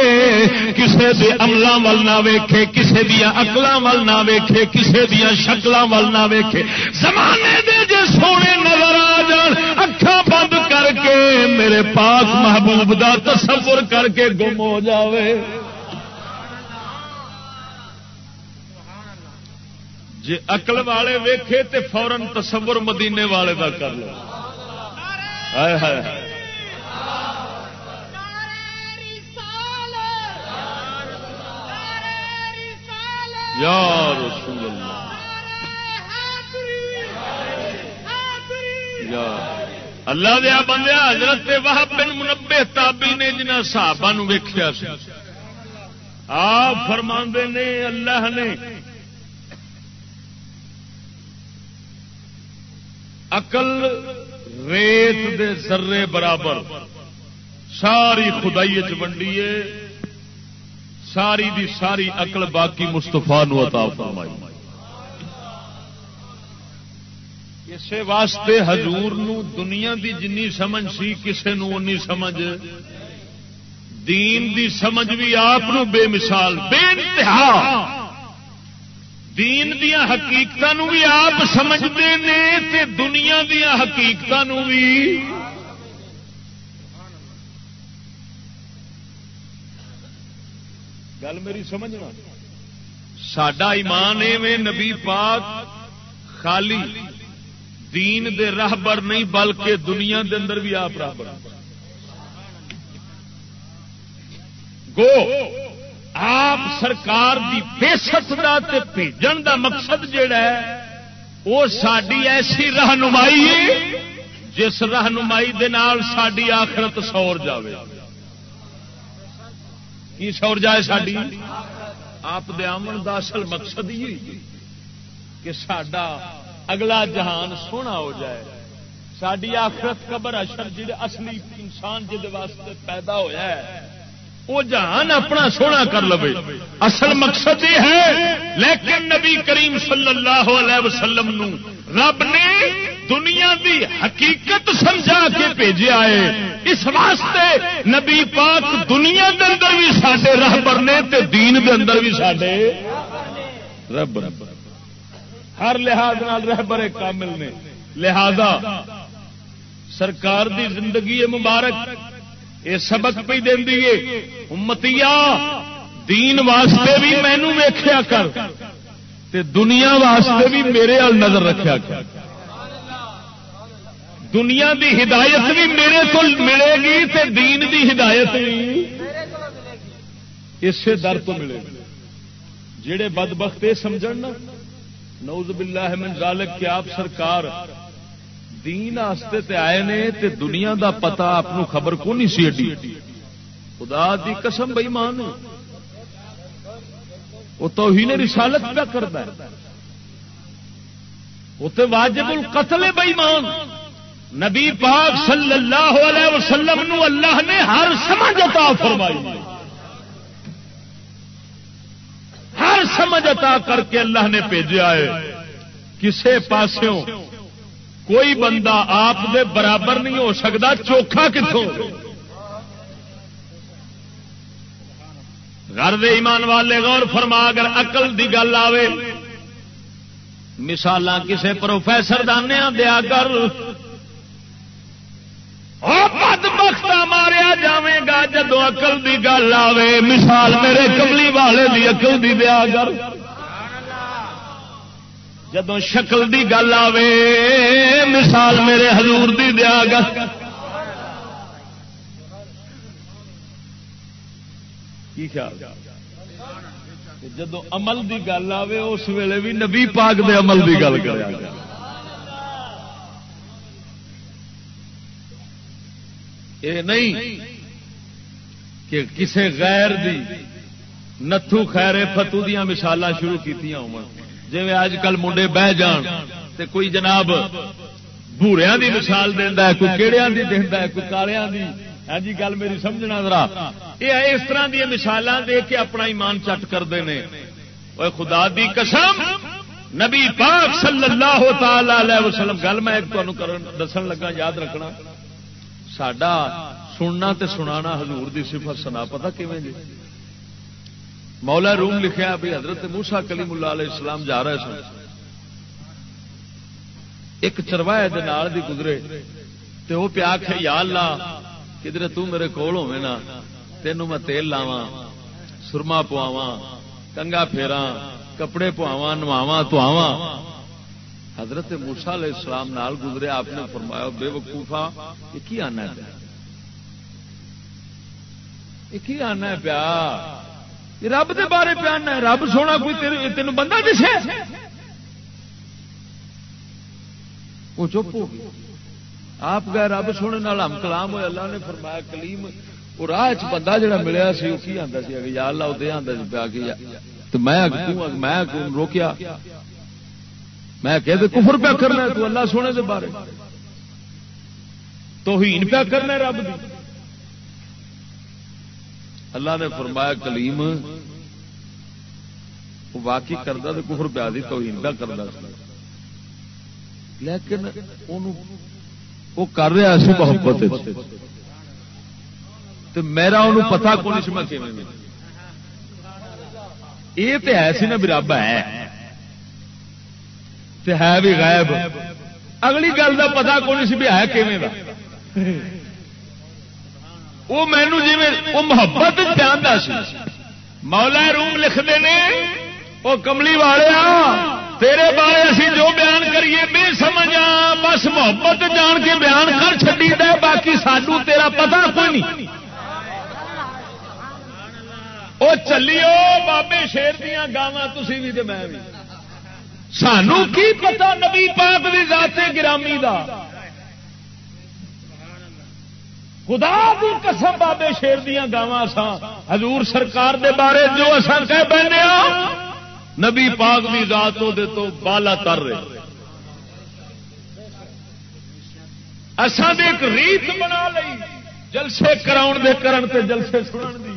کسے دے عملوں ول نہ ویکھے، کسے دیا اقلوں ول نہ ویکھے، کسے دیا شکلوں ول نہ ویکھے۔ زمانے دے جے سونے نظر آ جان اکھا بند کر کے میرے پاک محبوب دا تصور کر کے گم ہو جاوے۔ جی اقل والے ویکھے تے فورن تصور مدینے والے کا کر لو۔ ہائے ہائے۔ یا رسول اللہ۔ یا اللہ دیا بندے حضرت واہ بن منبے تابی نے جنہ صحابہ نو ویخیا آپ فرما نے، اللہ نے اقل ریت دے ذرے برابر ساری خدائی چنڈیے ساری دی ساری اقل باقی مستفا عطا فرمائی۔ اسی واسطے حضور نو دنیا دی جنی سمجھ سی، کسے نو انی سمجھ۔ دین دی سمجھ بھی آپ بے مثال، بے انتہا۔ دین دیا حقیقت بھی آپ سمجھتے ہیں تے دنیا دیا حقیقت بھی گل میری سمجھنا سڈا ایمان ایویں نبی پاک خالی دین دے راہبر نہیں، بلکہ دنیا دے اندر بھی آپ راہبر گو، آپ سرکار دی بےست کا بھیجن دا مقصد جڑا ہے وہ ساری ایسی رہنمائی، جس رہنمائی دے نال ساری آخرت سور جاوے۔ کی سور جائے ساری آپ دے آمن دا اصل مقصد ہی کہ سڈا اگلا جہان سونا ہو جائے۔ ساری آخرت قبر اشر جڑے اصلی انسان جہد واسطے پیدا ہوا ہے، وہ جہان اپنا سونا کر لو اصل مقصد یہ ہے، لیکن نبی کریم صلی اللہ علیہ وسلم نو رب نے دنیا دی حقیقت سمجھا کے بھیجا ہے۔ اس واسطے نبی پاک دنیا دے اندر سڈے رہبر نے تے دین دے اندر بھی سڈے رب ہر لحاظ رہبر کامل نے۔ لہذا سرکار دی زندگی مبارک، یہ سبق پہ دینی امتی دین واسطے بھی مینو ویخیا کر، تے دنیا واسطے بھی میرے ال نظر رکھا کر۔ دنیا دی ہدایت بھی میرے کو ملے گی تے دین دی ہدایت بھی۔ اسی در تو ملے۔ جہے بد بخت یہ سمجھ نا نوز باللہ من ذالک کہ آپ سرکار دین آستے تے آئے نے تے دنیا دا پتا آپ خبر کو نہیں سی اڈی خدا دی قسم بئی مان وہ تو ہی رسالت پہ کرتا ہے۔ وہ تو واجب القتل بئی مان نبی پاک صلی اللہ علیہ وسلم نو اللہ نے ہر سمجھ عطا فرمائی۔ ہر سمجھ عطا کر کے اللہ نے بھیجا ہے۔ کسے پاسوں کوئی بندہ آپ دے برابر نہیں ہو سکتا، چوکھا کتوں گھر دے ایمان والے غور فرما، اگر اقل دی گل آوے مثال کسے پروفیسر دانے دیا کر بخت ماریا جائے گا جدو اقل دی گل آوے۔ مثال میرے کملی والے دی اقل دی دیا کر جدو شکل دی گل آوے، مثال میرے حضور دی دیا گا جدو عمل دی گل آوے، اس ویلے بھی نبی پاک دے عمل دی گل کر یہ نہیں کہ کسے غیر دی نتھو خیر فتو دیا مثال شروع کی ہو جی اج کل منڈے بہ جان تے کوئی جناب بوریا دی مثال دینا ہے، کوئی کہڑیا کی دینا ہے، کوئی کالیا کی ہاں جی گل میری سمجھنا ذرا۔ یہ اس طرح دیا مثال دے کے اپنا ایمان چٹ کرتے ہیں خدا دی قسم، نبی پاک صلی اللہ تعالی علیہ وسلم، گل میں ایک دسن لگا، یاد رکھنا۔ سڈا سننا تے سنانا حضور دی صفت سنا پتا کیون جی مولا روم لکھا بھی حضرت موسا کلیم اللہ علیہ السلام جا رہے سن ایک چرواہے دی گزرے تے وہ پیا کہ یا اللہ کدھر تیرے کول ہوے نا تینوں میں تیل لاوا سرما پواوا کنگا پھیرا کپڑے پواوا نواوا تواوا حضرت موسا علیہ السلام نال گزرے، آپ نے فرمایا، بے وقوفا یہ کی آنا ہے یہ کی آنا ہے پیا رب دے بارے پیا آنا ہے۔ رب سونا کوئی تین بندہ دسے؟ وہ چپ ہو گیا آپ گئے، رب سونے ہم کلام ہوئے۔ اللہ نے فرمایا، کلیم، وہ راہ چ بندہ جڑا ملیا سی، وہ کی آتا سی؟ یا اللہ ادے آتا سی پیا کہ میں روکیا۔ میں کہ کفر پیا کرنا تو اللہ سونے دے بارے۔ توہین پیا کرنا رب دی۔ اللہ نے فرمایا، کلیم واقعی کرتا تو کفر پیا دی تو ہین پیا کرتا لیکن وہ کر رہا سی محبت تو میرا انہوں پتا کون سی میں یہ تو ہے سی نا بھی رب ہے۔ ہے بھی غائب. اگلی گل کا پتا کون سی بھی ہے کہ وہ مینو جی وہ محبت چاہتا سی۔ مولا روم لکھتے ہیں وہ کملی والے تیرے بارے اسی جو بیان کریے، بے سمجھ بس محبت جان کے بیان کر چڈی دے، باقی سانو تیرا پتا کوئی نہیں۔ وہ چلیو، بابے شیر دیا گاوا تھی بھی میں بھی۔ سانو کی پتا نبی پاک بھی ذات گرامی دا؟ خدا دی قسم بابے شیر دیا گاوا سا حضور سرکار دے بارے جو اصا کہہ پہنے نبی پاک بھی ذات دے تو بالا تر رہے۔ اصل ایک ریت بنا لی جلسے کراؤ دے کرن تے جلسے سنن دی۔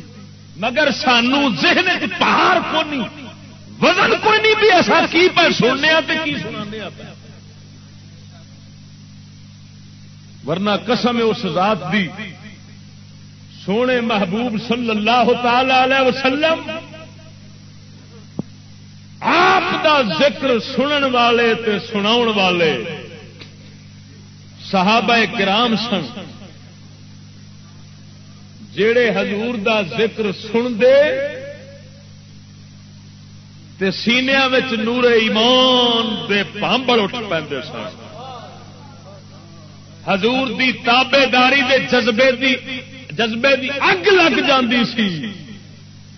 مگر سانو ذہن پہاڑ کو نہیں وزن کوئی نہیں بھی ایسا کی پہ سننے کی سنا ورنہ قسم اس ذات دی۔ سونے محبوب صلی اللہ تعالی علیہ وسلم آپ دا ذکر سنن والے تے سناؤ والے۔ صحابہ کرام سن۔ جڑے حضور دا ذکر سن دے تے سینیا نور ایمان دے پامبڑ اٹھ پہ سن۔ حضور دی تابے داری دے جذبے دی جذبے دی اگ لگ جاندی سی۔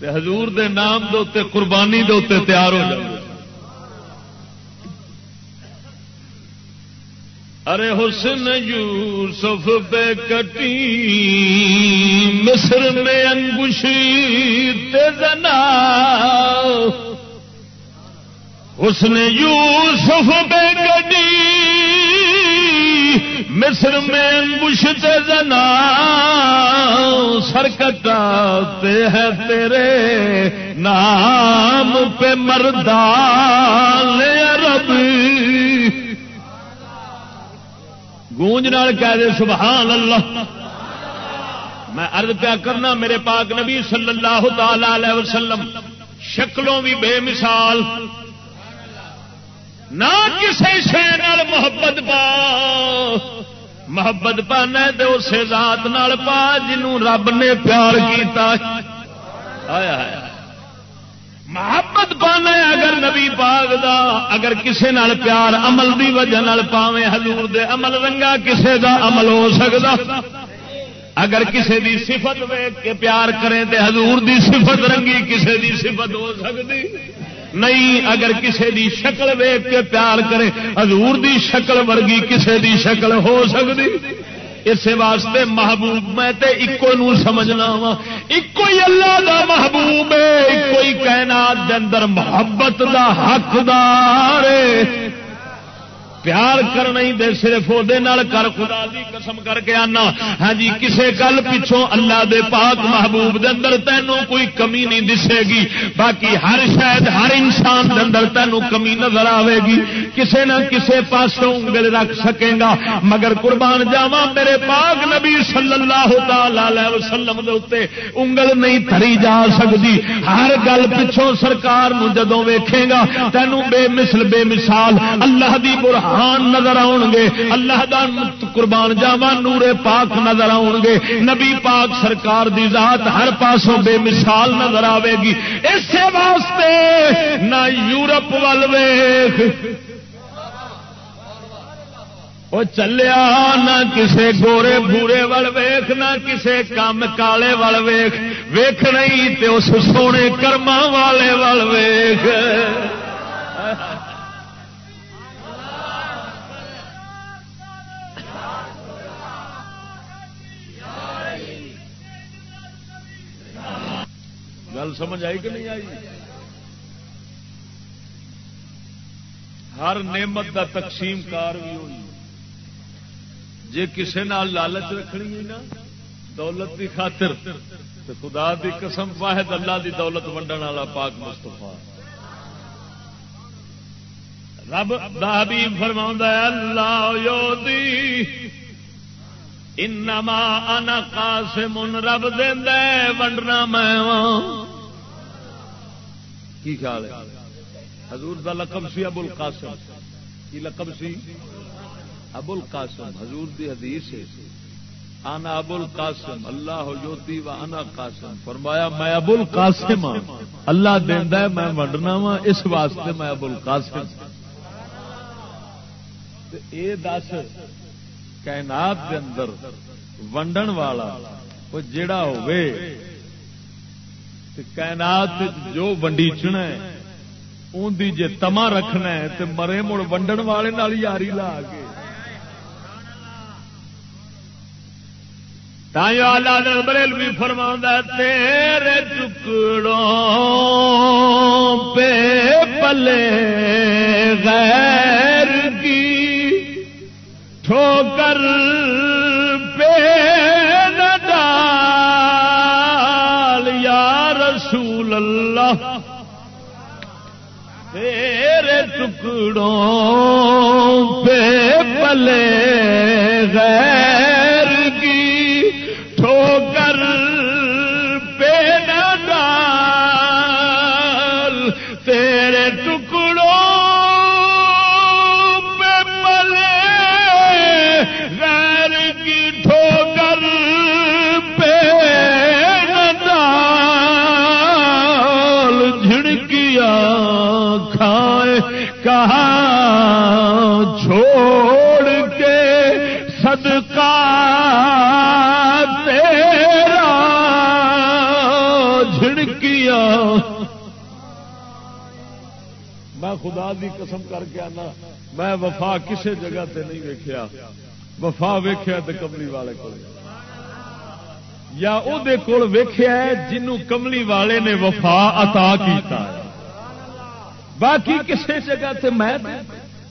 تے حضور دے نام دے قربانی دے تیار ہو جاندے۔ ارے حسن یوسف پہ کٹی مصر میں انگوشی تے زنا۔ حسن یوسف بے گڈی، مصر میں انگوشت زنا، سرکٹاتے ہے تیرے نام پہ مردان رب۔ گونج نال کہہ دے، سبحان اللہ۔ میں عرض پیا کرنا، میرے پاک نبی صلی اللہ تعالی علیہ وسلم، شکلوں بھی بے مثال۔ نہ کسی شہ محبت پا۔ محبت پانا تو اسے ذات نال پا جنوں رب نے پیار کیتا۔ آیا آیا۔ محبت پانا اگر نبی پاک دا اگر کسے نال پیار عمل دی وجہ نال پاوے حضور دے عمل رنگا کسے دا عمل ہو سکتا اگر کسے دی صفت ویگ کے پیار کرے تے حضور دی صفت رنگی کسے دی صفت ہو سکتی نہیں، اگر کسے دی شکل ویگ کے پیار کرے، حضور دی شکل ورگی کسے دی شکل ہو سکتی۔ اس واسطے محبوب، میں تے ایکو نو سمجھنا وا۔ ایکو ہی اللہ دا محبوب ہے ایکو ہی کائنات دے اندر محبت دا حقدار پیار کرنا ہی دے، صرف وہ کر، خدا دی قسم کر کے آنا۔ ہاں جی کسے گل پچھوں اللہ دے پاک محبوب دے اندر تینوں کوئی کمی نہیں دسے گی۔ باقی ہر شاید ہر انسان دے اندر تینوں کمی نظر آئے گی۔ کسے نہ کسے پاسوں انگل رکھ سکے گا۔ مگر قربان جاوا میرے پاک نبی صلی اللہ تعالی وسلم دے اتنے انگل نہیں تھری جا سکتی۔ ہر گل پچھوں سرکار جدوں ویکھے گا، تینوں بے مثل، بے مثال، اللہ دی برہان برہان نظر آؤ گے اللہ دا قربان جاوا نورے پاک نظر آؤ گے نبی پاک سرکار دی ذات ہر پاسوں بے مثال نظر آئے گی۔ اسی واسطے نہ یورپ ول ویخ وہ چلیا نہ کسے گورے بورے ول ویخ نہ کسے کام کالے ول ویخ ویخ نہیں تے اس سونے کرما والے ول ویخ گل سمجھ آئی کہ نہیں آئی؟ ہر نعمت کا تقسیم کار بھی ہوئی۔ جی کسی لالچ رکھنی ہے نا، دولت کی خاطر تو خدا دی قسم واحد اللہ دی دولت ونڈن والا پاک مستفا رب دہبی فرما اللہ یودی، انما انا قاسم، رب دیندا ونڈنا میں کی خیال ہے؟ حضور دا لقب سی ابو القاسم. کی لقب سی؟ ابو القاسم. حضور دی حدیث ہے. انا ابو القاسم. اللہ جوتی و انا قاسم. فرمایا، میں ابو القاسم ہاں. اللہ دیندا ہے، میں ونڈنا وا اس واسطے میں ابو القاسم. اے دس، کائنات دے اندر ونڈن والا، وہ جڑا ہوئے کائنات جو ونڈیچنا ہے ان دی جے تما رکھنا ہے، تے مرے مڑ ونڈن والے نال یاری لا کے۔ بریل بھی فرما تیرے ٹکڑوں پہ پلے غیر کی ٹھوکر اللہ تیرے ٹکڑوں پہ پلے گئے۔ خدا دی قسم کر کے آنا، میں وفا کسی جگہ تے نہیں ویکیا وفا ویخیا تو کملی والے کو یا وہ ویخیا جنوں کملی والے نے وفا عطا کیتا ہے۔ باقی کسی جگہ تے میں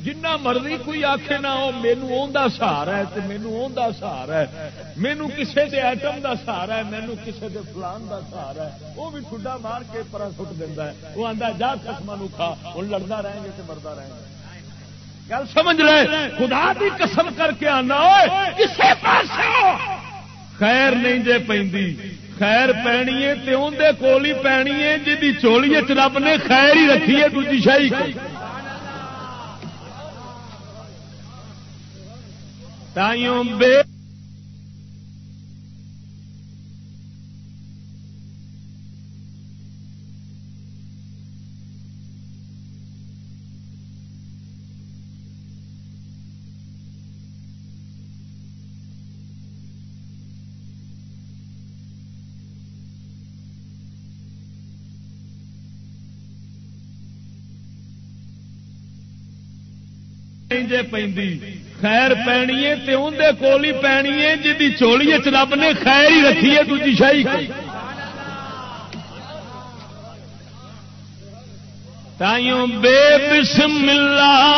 جنہ مرضی کوئی آخ نہ ہو مینو سہارا ہے مینو سہارا ہے۔ مینو کسی کے ایٹم کا سہارا ہے مینو کسی کے فلان کا سہارا ہے۔ وہ بھی ٹھڈا مار کے پرا سٹ دینا ہے۔ وہ آتا جا قسم کھا ہوں لڑتا رہیں گے تو مردا رہیں گے۔ گل سمجھ لے، خدا کی قسم کر کے آنا کسی پاس خیر نہیں جے پی خیر پینی ہے تو اندر کول ہی پینی ہے جی چولی رب نے خیر ہی رکھی ہے، دوجی شاہی تائیوں بے جے پی خیر پینی ہے اندر کول ہی پینی ہے جی چولی چب نے خیر ہی رکھی ہے، دوجی شاہی تائیوں بے بسم اللہ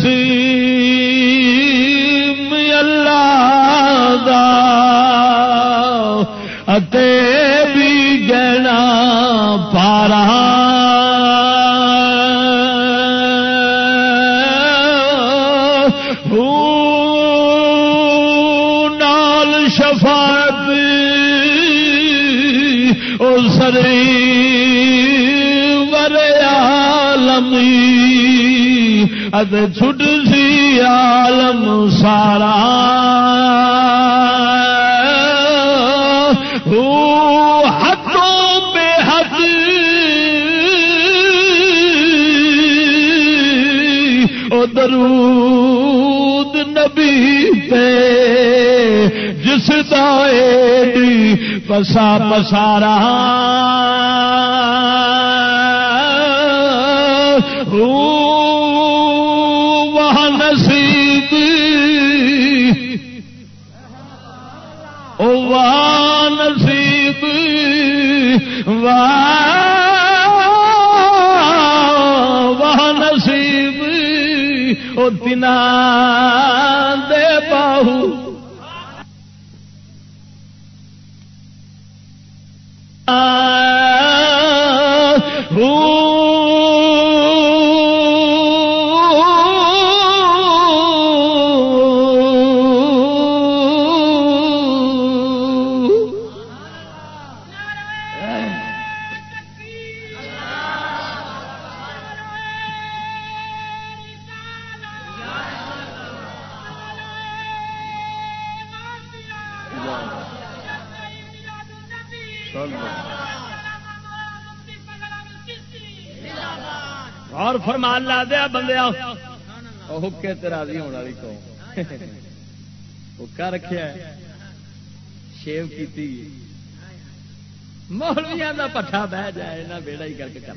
سیم اللہ دا، اتے اد چھٹ سی عالم سارا۔ ہاتھوں بے حد او درود نبی پہ۔ جس دائے پسا پسارا واہ نصیب او تنا دے باہو۔ بندے حکے راضی ہونے والی کو حکا رکھا شیو کی مولویا کا پٹھا بہ جائے نہ بیڑا ہی کر کے کر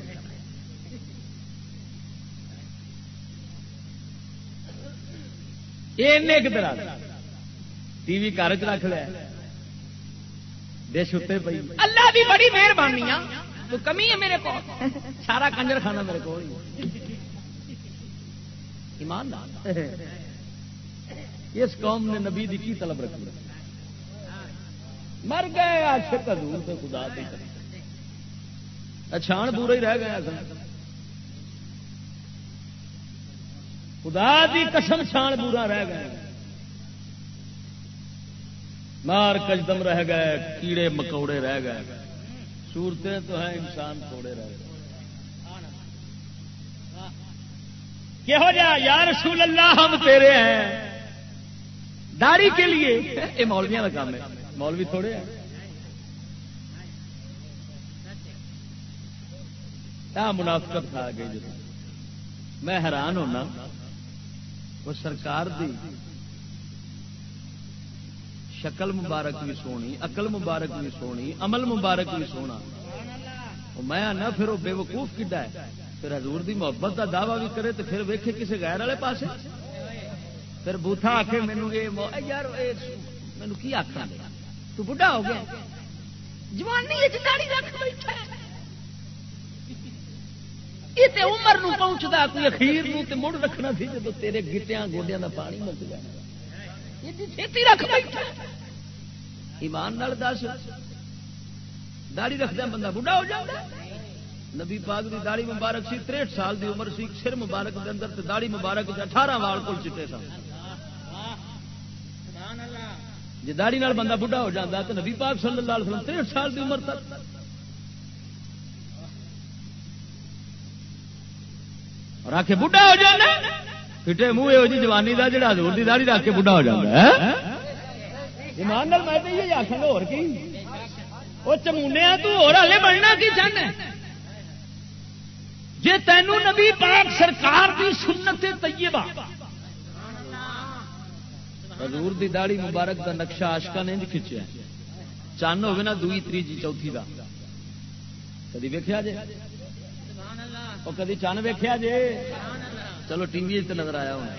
ٹی وی گھر چ رکھ لیا ڈش اتنے پی اللہ بھی بڑی مہربانی تو کمی ہے میرے کو سارا کنجر کھانا میرے کو ایمان اس قوم نے نبی دی کی طلب رکھی؟ مر گئے عاشق حضور سے خدا دی چھان بورا ہی رہ گیا خدا دی قسم چھان بورا رہ گئے مار کجدم رہ گئے، کیڑے مکوڑے رہ گئے۔ صورتیں تو ہیں انسان تھوڑے رہ گئے۔ ہو جا یا رسول اللہ ہم تیرے ہیں۔ داڑھی کے لیے۔ یہ مولویا کا کام ہے۔ مولوی تھوڑے ہیں۔ منافقت کھا گئی جی۔ میں حیران ہونا۔ وہ سرکار دی شکل مبارک بھی سونی اقل مبارک بھی سونی، عمل مبارک بھی سونا۔ میں آنا، پھر وہ بے وقوف کھا ہے۔ پھر حضور دی محبت کا دعوی بھی کرے تو پھر ویکھے کسی غیر والے پاس پھر بوتھا آ کے مینو یہ یار مینو کی آخنا تو بڑھا ہو گیا۔ جوانی یہ عمر نو پہنچتا کوئی اخیر نو تے مڑ رکھنا سی جب تیرے گٹیا گوڈیا کا پانی مک گیا رکھ ایمان دس۔ داڑی رکھدہ بندہ بڑھا ہو جاتا نبی پاک دی داڑی مبارک سی تریٹ سال دی عمر سی، سر مبارک دے اندر تے داڑی مبارک اٹھارہ وال کل چٹے سن۔ جی داڑی نال بندہ بڑھا ہو جاتا تو نبی پاک صلی اللہ علیہ وسلم تریٹ سال دی عمر تک۔ اور آ کے بڑھا ہو جانا پٹے منہ یہ جی جوانی کا جڑا ہزور کی داڑی رکھ کے بڑھا ہو جاتا ہے؟ ایمان نال میں تو یہ آخر ہو وہ چمونے تو، اور ہلے بننا کی چاہنا جی تینوں نبی پاک سرکار کی سنت طیبہ، حضور دی داڑی مبارک دا نقشہ آشکا نے کھچیا چند ہوگی نا دوئی، تری جی چوتھی دا۔ کدی ویکیا جی وہ کدی چند ویکیا جی چلو ٹی وی نظر آیا ہونا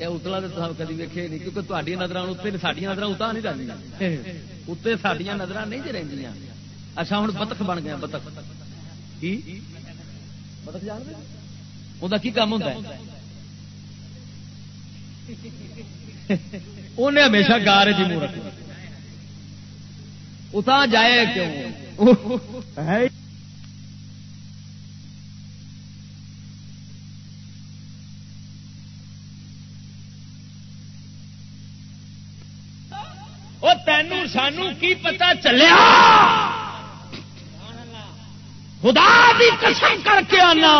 یہ اتلا تو کدی ویکے نہیں، کیونکہ تاری نظر اتنے سڈیا نظر اتنا نہیں رہی اتنے سڈیا نظر نہیں جی رہی اچھا ہوں بتخ بن گیا بتخ۔ کی؟ وہ کی کام ہوتا ہے؟ انہیں ہمیشہ گار جی منہ رکھنا۔ اتنا جائے کیوں؟ تینوں سانو کی پتا چلیا؟ خدا بھی قسم کر کے آنا۔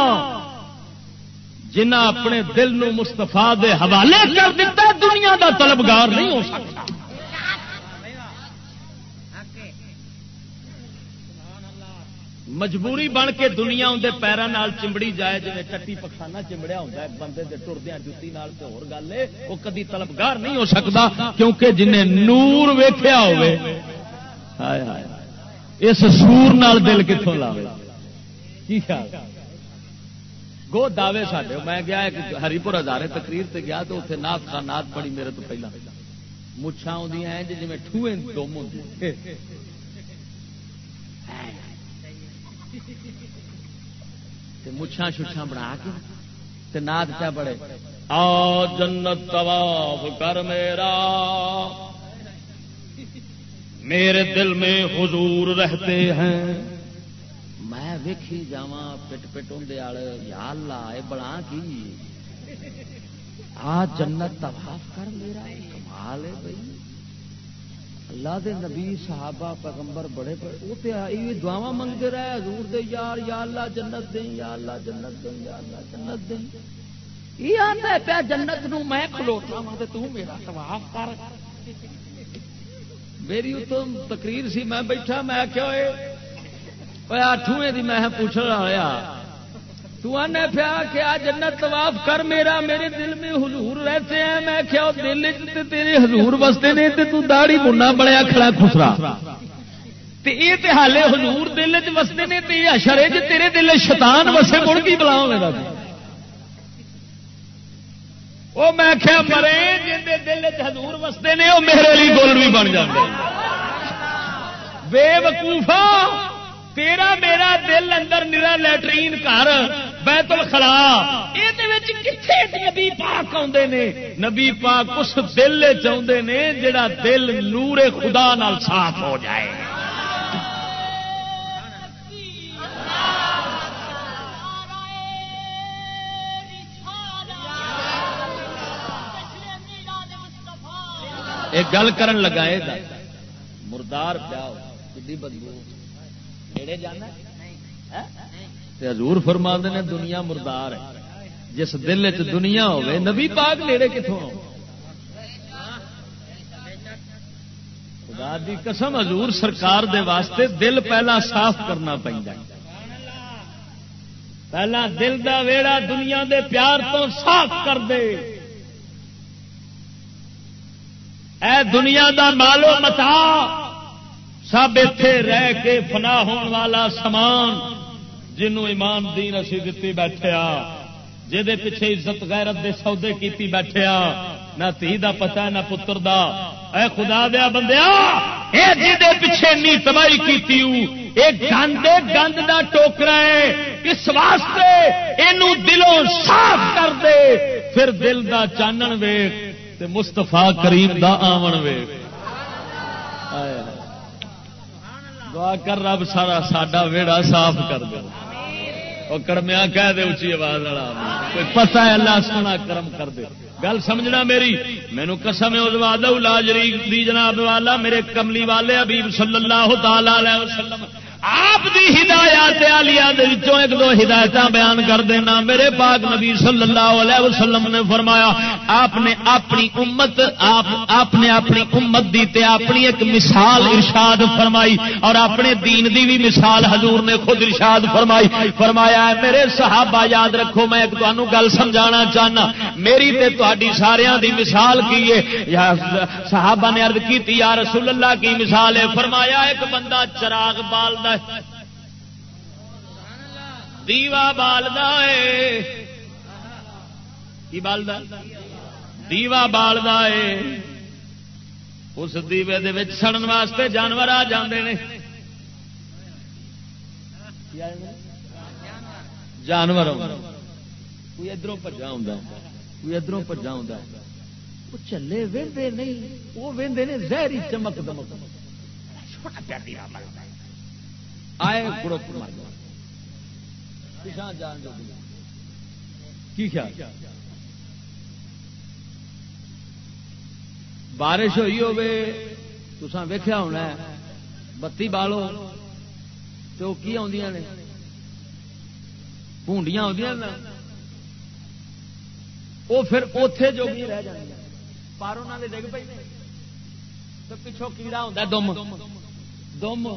جنہ اپنے دل نو مستفا دے حوالے کر دیتا دنیا دا طلبگار نہیں ہو سکتا۔ مجبوری بن کے دنیا اندر پیروں چمڑی جائے جی چٹی پخانا چمڑیا ہوتا ہے، بندے کے ٹردیا جتی ہو گل ہے، وہ کدی طلبگار نہیں ہو سکتا، کیونکہ جنہیں نور ویخیا ہوئے اس سور نال دل کتوں لاوے؟ کی خیال؟ گو دعوے ساڈے۔ میں گیا ہری پور ہزارے تقریر سے گیا تو اتنے نات کا نات پڑی میرے تو پہلا۔ مچھا آدی جی ٹوئے دم ہوں مچھا شچھا بنا کے ناد کیا بڑے۔ آ جنت طواف کر میرا۔ میرے دل میں حضور رہتے ہیں۔ ویکھی جا پٹ پٹ ہوں یا اللہ یہ بڑا کی آ جنت طواف کر میرا کمال ہے بھائی اللہ دے نبی صحابہ پیغمبر بڑے بڑے وہ تو دعوا منگتے رہے حضور دے یار یا اللہ جنت دیں یا اللہ جنت دیں یا اللہ جنت دیں یہ آتا پیا جنت نو میں کھلوتا ہوں تو میرا طواف کر میری اتو تقریر سی میں بیٹھا میں کیا ہوئے اٹھویں دی میں پوچھنا ہوا تو آنے پیا کہ آ جنت طواف کر میرا میرے دل میں حضور رہتے ہیں میں کیا دل تیرے حضور بستے نے تو داڑی منا بڑیا کھڑا خسرا یہ حالے حضور دل چ وستے نے اشرے چ تیرے دل شیطان وسے مڑ کی بلا میرا وہ میں کیا مرے جن دل چ حضور وستے نے وہ میرے لیے گول بھی بن جاتے بے وقوفا تیرا میرا دل اندر نرا لٹرین گھر بیت الخلا۔ یہ نبی پاک آتے نے؟ نبی پاک اس دل چاہتے نے جڑا دل نور خدا نال صاف ہو جائے۔ ایک گل کرن لگا مردار پیا بدبو۔ جانا حضور فرما نے دنیا مردار ہے۔ جس دل چ دنیا ہوے نبی پاک نیڑے کتوں خدا دی قسم حضور سرکار دے واسطے دل پہلا صاف کرنا پہلا دل دا ویڑا دنیا دے پیار تو صاف کر دے۔ اے دنیا دا مالو متا۔ سب اتے رہ کے فنا ہون والا سامان جنوں ایمان دین اسی دتی بیٹھے آ جہد پیچھے عزت غیرت دے سودے کیتی بیٹھے آ، نہ تھی دا پتا نہ پتر دا۔ اے خدا دیا بندیا، اے جہدے پیچھے نی تباہی کیتی گند گند دا ٹوکرا ہے۔ اس واسطے یہ دلوں صاف کر دے۔ پھر دل دا چانن ویخ مستفا کریم دا آمن ویخ دعا کر رب سارا ساڈا ویڑا صاف کر دے۔ وہ کڑمیا کہہ دے اچھی آواز والا کوئی پتا ہے اللہ سونا کرم کر دے۔ گل سمجھنا میری، مینو قسم ہے لاجری دی جناب والا، میرے کملی والے ابیب صلی اللہ تعالی علیہ وسلم۔ آپ دی ہدایات آلیا ایک دو ہدایت بیان کر دینا۔ میرے پاک نبی صلی اللہ علیہ وسلم نے فرمایا، آپ نے اپنی امت، آپ آپ نے اپنی امت دی تے اپنی ایک مثال ارشاد فرمائی اور اپنے دین دی بھی مثال حضور نے خود ارشاد فرمائی۔ فرمایا ہے میرے صحابہ، یاد رکھو، میں ایک تمہوں گل سمجھانا چاہنا۔ میری تے تاری سارا دی مثال کی ہے۔ یا صحابہ نے عرض کی یا رسول اللہ کی مثال ہے۔ فرمایا، ایک بندہ چراغ بالدہ دیوا بالدا ہے۔ بالدا؟ دیوا بالدا ہے۔ اس دیوے دے سڑن واسطے جانور آ جاندے نے۔ جانور کوئی ادھر پجا ہوں کوئی ادھر پجا ہوں وہ چلے وے نہیں، وہ وے زہری چمک دمک۔ چھوٹا پیار آئے گروپ جان جو کی خیال؟ بارش ہوئی ویخیا ہونا بتی بالو۔ تو کی آدی نے؟ پونڈیاں آدی وہ پھر اوتے جو بھی رہ جائیں پر انہوں نے ڈگ پی تو پچھوں کیڑا ہوتا دم۔ دم۔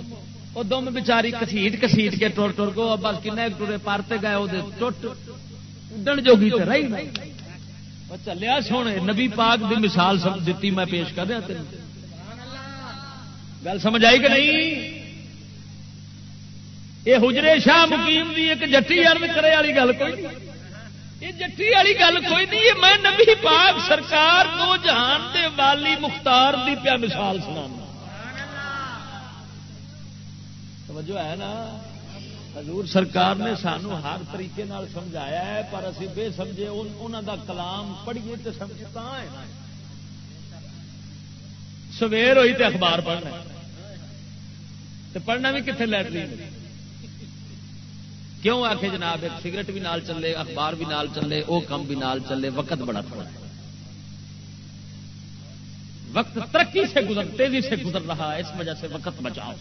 وہ دم بچاری کسیٹ کسیٹ کے ٹر ٹر گو بس کن ٹورے پارتے گئے، وہ ٹوٹ اڈن جوگی تو رہی۔ چلیا سونے، نبی پاک دی مثال دیتی میں پیش کر رہا تین گل سمجھ آئی کہ نہیں؟ یہ حجرے شاہ مقیم دی ایک جٹی ارد کرے والی گل کوئی یہ جٹی والی گل کوئی نہیں میں نبی پاک سرکار کو جہان دے والی مختار دی پیا مثال سنا توجہ ہے نا؟ حضور سرکار نے سانو ہر طریقے نال سمجھایا ہے، پر اسی بے سمجھے انہوں دا کلام پڑھیے تو سمجھتا ہے۔ سویر ہوئی تے اخبار پڑھنا پڑھنا بھی کتنے لائٹرین کیوں آ کے جناب، ایک سگریٹ بھی نال چلے، اخبار بھی نال چلے وہ کم بھی نال چلے، وقت بڑا تھوڑا ہے۔ وقت ترقی سے گزر، تیزی سے گزر رہا ہے، اس وجہ سے وقت بچاؤ۔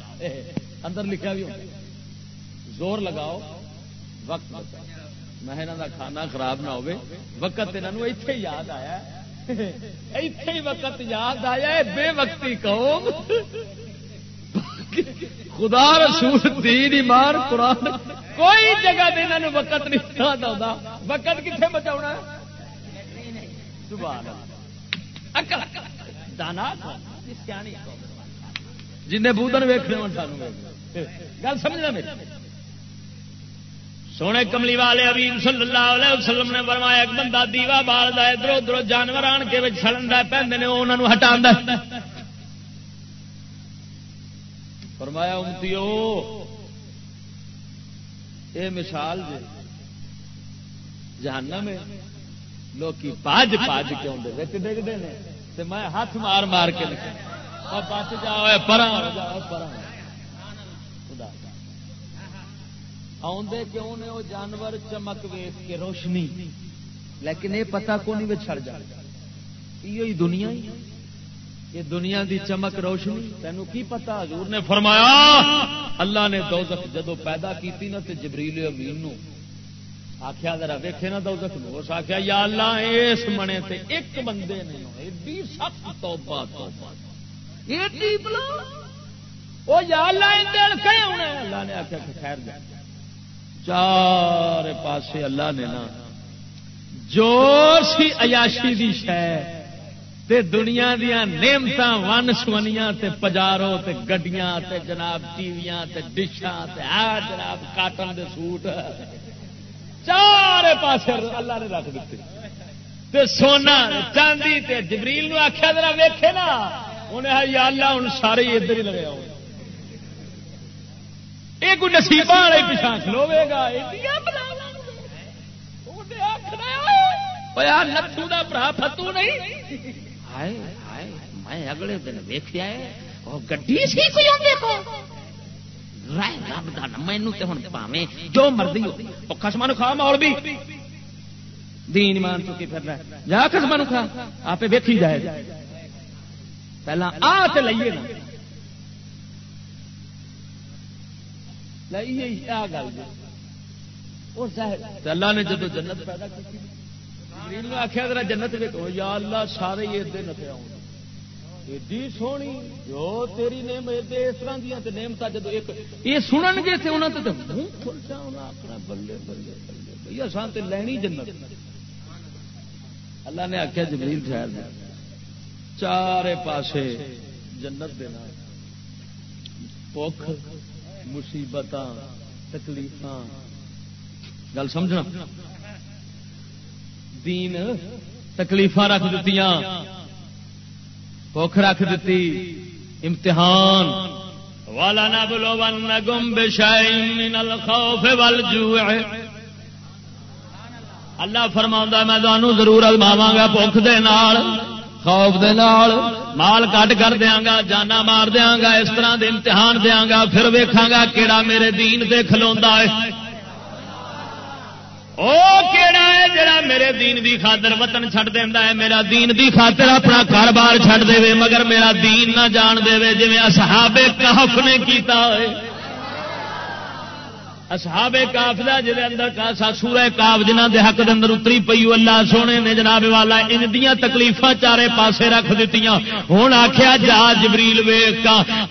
اندر لکھا بھی زور لگاؤ، وقت میں کا کھانا خراب نہ ہوئے۔ وقت یہاں اتے یاد آیا۔ اتے وقت یاد آیا بے وقتی قوم۔ خدا رسول دین ایمان، قرآن۔ کوئی جگہ دینا وقت نہیں آتا وقت کتنے بچا جن بوتن ویخنے ہو سانو گل سمجھنا میری سونے کملی والے ابھی صلی اللہ علیہ وسلم نے فرمایا، ایک بندہ دیوا بال ادھر ادھر جانور آن کے سڑن پہنتے پہ انہوں ہٹا فرمایا، امتیو یہ مثال جی جہانا میں لوگ پاج پاج کے آدھے ڈگتے ہیں میں ہاتھ مار مار کے بچ جاؤ پرا پرا آدھے کیوں نے وہ جانور چمک ویس کے روشنی؟ لیکن یہ پتا کو نہیں چڑ جائے یہ دنیا ہی یہ دنیا دی چمک روشنی تینوں کی پتا حضور نے فرمایا، اللہ نے دوزخ جدو پیدا کیتی نا تے جبریل امین نو آخیا ذرا ویکھے نا دوزخ نو۔ اس آخیا یا اللہ، اس منے تے ایک بندے نے ایڈی سخت توبہ توبہ۔ ایڈی بلا۔ او یا اللہ اندر کہے ہونے اللہ نے آخیا کہ خیر جا۔ چار پاسے اللہ نے نا جو سی عیاشی دی شے تے دنیا دیا نعمت ون سونیاں تے پجارو تے گڈیاں تے جناب ٹیویاں تے ڈشاں تے آ جناب کاٹن دے سوٹ چار پاسے اللہ نے رکھ دیتے تے سونا چاندی تے جبریل نو آخیا ذرا ویکھے نا انہیں یا اللہ ہوں سارے ادھر ہی لگے آؤ یہ کوئی نصیبہ والے پچھا کھلوے گا؟ نتو کا برا فتو نہیں میں اگلے دن ویخیا گی سی کوئی رب کا مینو تو ہوں پاوے جو مرضی ہو خسما کھا مول بھی دین مان چکی پھر جا خسما کھا آپ ویکھی جائے پہلا آ تو لئیے نا اللہ نے جب جنت پیدا کی آخیا ذرا جنت ویکو یا اللہ، سارے دن پہ ایڈی سونی جو تیری نیم اس طرح دیا نعمت جب ایک، یہ سنن گے تھے انہوں نے منہ کھلتا اپنا بلے بلے بلے بھائی اصل تو لینی جنت۔ اللہ نے آخیا جمیل شہر دیا چار پاسے جنت دینا پوکھ مصیبت تکلیف گل سمجھنا؟ دین تکلیف رکھ دیتی بخ رکھ دیتی امتحان۔ والا نہ بلو ون گم بشائی الخوف والجوع۔ اللہ فرما میں تمہوں ضرور ازماوا گا بخ دے نال۔ خوف دے نال مال کٹ کر دیا گا جانا مار دیا گا اس طرح دے امتحان دیا گا پھر ویکھاں گا کیڑا میرے دین دے کھلوندا ہے۔ کیڑا ہے جڑا میرے دین دی خاطر وطن چھڈ دینا ہے، میرا دین دی خاطر اپنا کاروبار چھڈ دے مگر میرا دین نہ جان دے جی اصحاب کہف نے کیتا ہے۔ اصحاب کاف دا جے اندر کاسا سورہ کاف جنہ دے حق دے اندر اتری پئی اللہ سونے نے جناب والا ان دیاں تکلیفاں چارے پاسے رکھ دتیاں۔ ہن آکھیا، جا جبریل ویکھ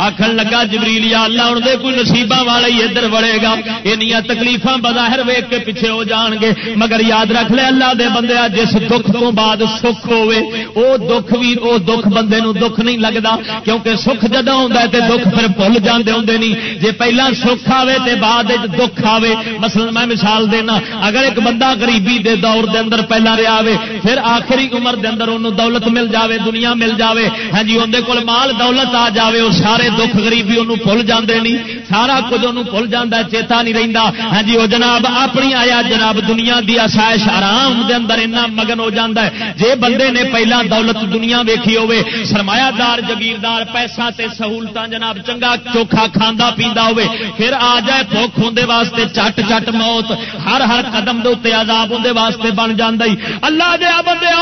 آکھن لگا، جبریل یا اللہ، ہن دے کوئی نصیباں والا ہی ادھر وڑے گا۔ انیاں تکلیفاں بظاہر ویکھ کے پیچھے ہو جان گے۔ مگر یاد رکھ لے، اللہ دے بندے جس دکھ تو بعد سکھ ہوے او دکھ بھی او دکھ بندے نو دکھ نہیں لگدا۔ کیونکہ سکھ جدوں ہوندا ہے تے دکھ پھر بھول جاندے ہوندے نہیں جے پہلا سکھ آوے تے بعد وچ دکھ آوے۔ مثلا میں مثال دینا، اگر ایک بندہ غریبی دے دور دے اندر پہلا رہا آوے، پھر آخری عمر دے اندر انہوں دولت مل جاوے، دنیا مل جاوے۔ ہاں جی اندر کول مال دولت آ جاوے وہ سارے دکھ غریبی انہوں بھول جاندے نہیں سارا کچھ انہوں بھول جاندہ چیتا نہیں رہندا۔ ہاں جی وہ جناب اپنی آیا جناب دنیا دی آسائش آرام دے اندر اتنا مگن ہو جاندہ ہے۔ جے بندے نے پہلا دولت دنیا ویکھی ہوئے سرمایہ دار، جگیردار، پیسہ تے سہولتاں جناب چنگا چوکھا کھاندا پیندا ہوئے پھر آ جائے بھوک ہوندے واسطے چٹ چٹ موت، ہر ہر قدم دے اتنے عذاب اندر واسطے بن جانا اللہ دیا بندے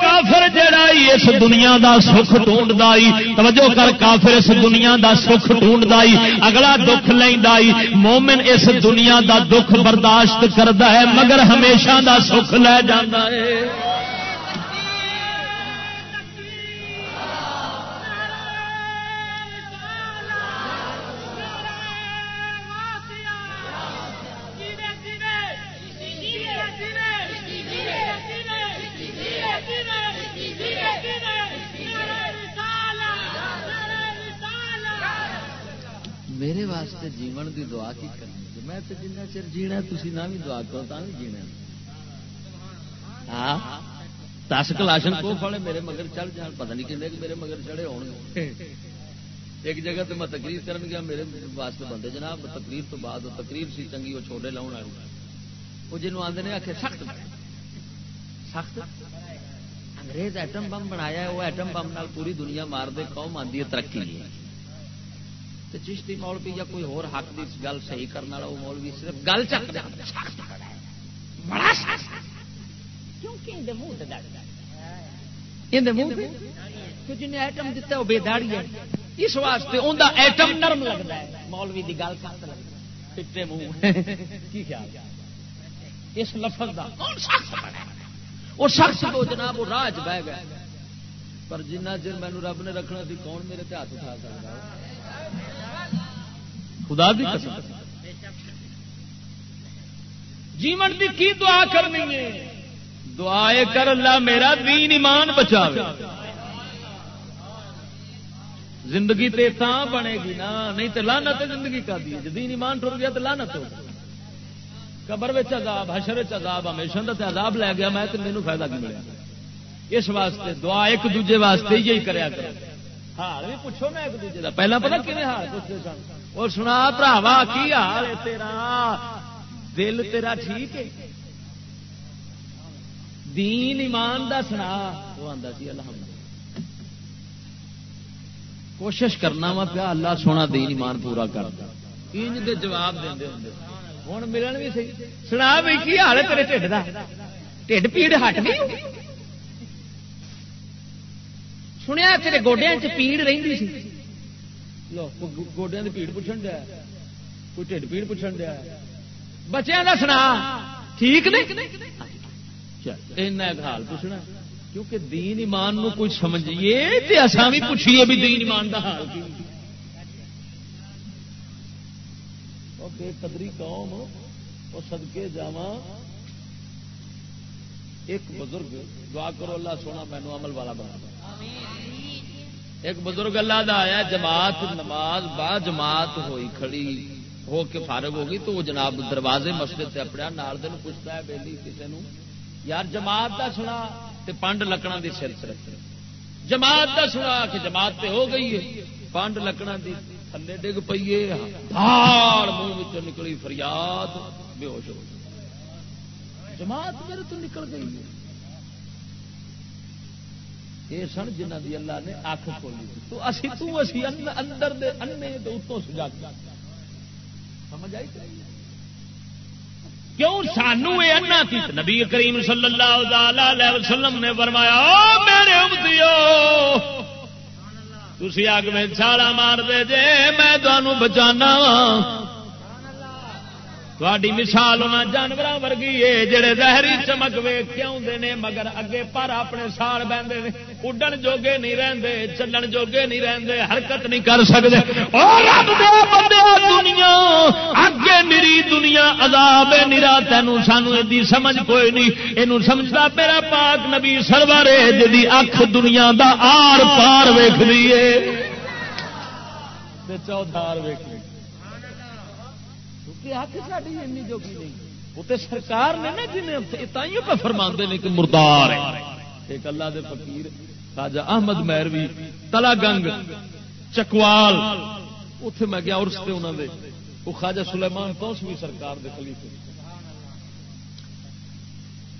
کافر جڑا اس دنیا دا سکھ ڈھونڈ توجہ کر، کافر اس دنیا دا سکھ ڈھونڈ اگلا دکھ لینا مومن اس دنیا دا دکھ برداشت کرتا ہے، مگر ہمیشہ دا سکھ لے جانا ہے۔ چر جینا تھی نہ بھی دعا کرو تا بھی جینا ہاں؟ دس کلاشن کو پڑے میرے مگر چڑھ جان، پتہ نہیں کہ میرے مگر چڑھے ہو ایک جگہ تو میں تقریر کر گیا، میرے واسطے بندے جناب، تقریر تو بعد، تقریر سی چنگی، وہ چھوٹے لاؤ والی وہ جنوب آدھے نے آخر سخت۔ سخت؟ انگریز ایٹم بم بنایا ہے، وہ ایٹم بم نال پوری دنیا مار دے، قوم آدھی ہے، ترقی چشتی مولوی یا کوئی ہور حق کی گل صحیح کرنے والا وہ مولوی صرف گل چک جن ایٹم دتا وہ بے داڑی ہے اس واسطے ایٹم نرم لگتا ہے مولوی کی گل سخت لگتا منہ کی خیال اس لفظ کا وہ شخص کو جناب وہ راج بہ گیا پر جنہ چر مینو رب نے رکھنا سی کون میرے ہاتھ اٹھا سکتا خدا دی قسم. جیون دی کی دعا کرنی ہے؟ دعائے کر اللہ میرا دین ایمان بچا زندگی تے تاں بنے گی نا، نہیں تو لانت زندگی کا دی دین ایمان ٹر گیا تو لانت ہو قبر عذاب، حشر عذاب، ہمیشہ کا عذاب لے گیا، میں تو مینو فائدہ کی ملیا۔ اس واسطے دعا ایک دوجے واسطے یہی کریا کرو۔ حال بھی پوچھو میں ایک دوجے کا پہلے پتا کھے حال؟ پوچھتے سن اور سنا براوا کی حال ہے تیرا؟ دل تیرا ٹھیک ہے؟ دین ایمان دا سنا، وہ آتا سی الحمد کوشش کرنا وا پیا، اللہ سونا دین ایمان پورا کرتا انج دے جواب دے ہوں۔ ملن بھی صحیح سنا بھی کی حال ہے تیرے ٹھڈ کا ٹھڈ پیڑ ہٹ گئی۔ سنیا تیرے گوڈیا چ پیڑ رہی سی۔ گوڈیا کی پیڑ پوچھن دیا کوئی ٹھڈ پیڑ پوچھن دیا بچیا کا سنا ٹھیک نہیں حال پوچھنا کیونکہ دین ایمان نو کوئی سمجھیے اصا بھی پوچھیے بھی دین ایمان کا حال کی بے قدری قوم وہ سدکے جا ایک بزرگ دعا کرو اللہ سونا مینو عمل والا بنا ایک بزرگ اللہ دا آیا، جماعت، نماز با جماعت ہوئی کھڑی، ہو کے فارغ ہو گئی، تو وہ جناب دروازے مسجد سے اپنے نال دن پوچھتا ہے، بیلی کسی نو یار جماعت دا سنا تے پانڈ لکڑا دی سر رکھ جماعت دا سنا کہ جماعت تے ہو گئی ہے، پانڈ لکڑا دی تھلے ڈگ پیے دھاڑ منہ نکلی، فریاد، بے ہوش ہو جماعت میرے تو نکل گئی ہے۔ یہ سن جنہ دی اللہ نے اکھ کھولی تو اسی تو اسی اندر دے انے تے اتوں سجا سمجھ آئی کیوں سانو یہ انا تھی؟ نبی کریم صلی اللہ علیہ وسلم نے فرمایا، او میرے امتیو تھی اگ میں چھالا مار دے جے، میں تمہوں بچانا تھوڑی مثال ہونا جانور ورگی ہے جڑے زہری چمک وے کیوں نے، مگر اگے پر اپنے سال بہتے ہیں اڈن جوگے نہیں رہتے چلن جوگے نہیں رہتے حرکت نہیں کر سکتے دنیا، اگے نری دنیا عذاب نرا تینوں سانو یہ سمجھ کوئی نہیں۔ یہ سمجھتا میرا پاک نبی سرور ہے جی اکھ دنیا دا آر پار ویخ لیے چودھار ویخ لی وہ تو سرکار نے نا جنہیں پہ فرما نے کہ مردار ایک اللہ دے فقیر خاجا احمد میروی تلا گنگ چکوال اتے میں گیا ارس انہوں نے وہ خاجا سلیمان کوس بھی سرکار دے خلیفے۔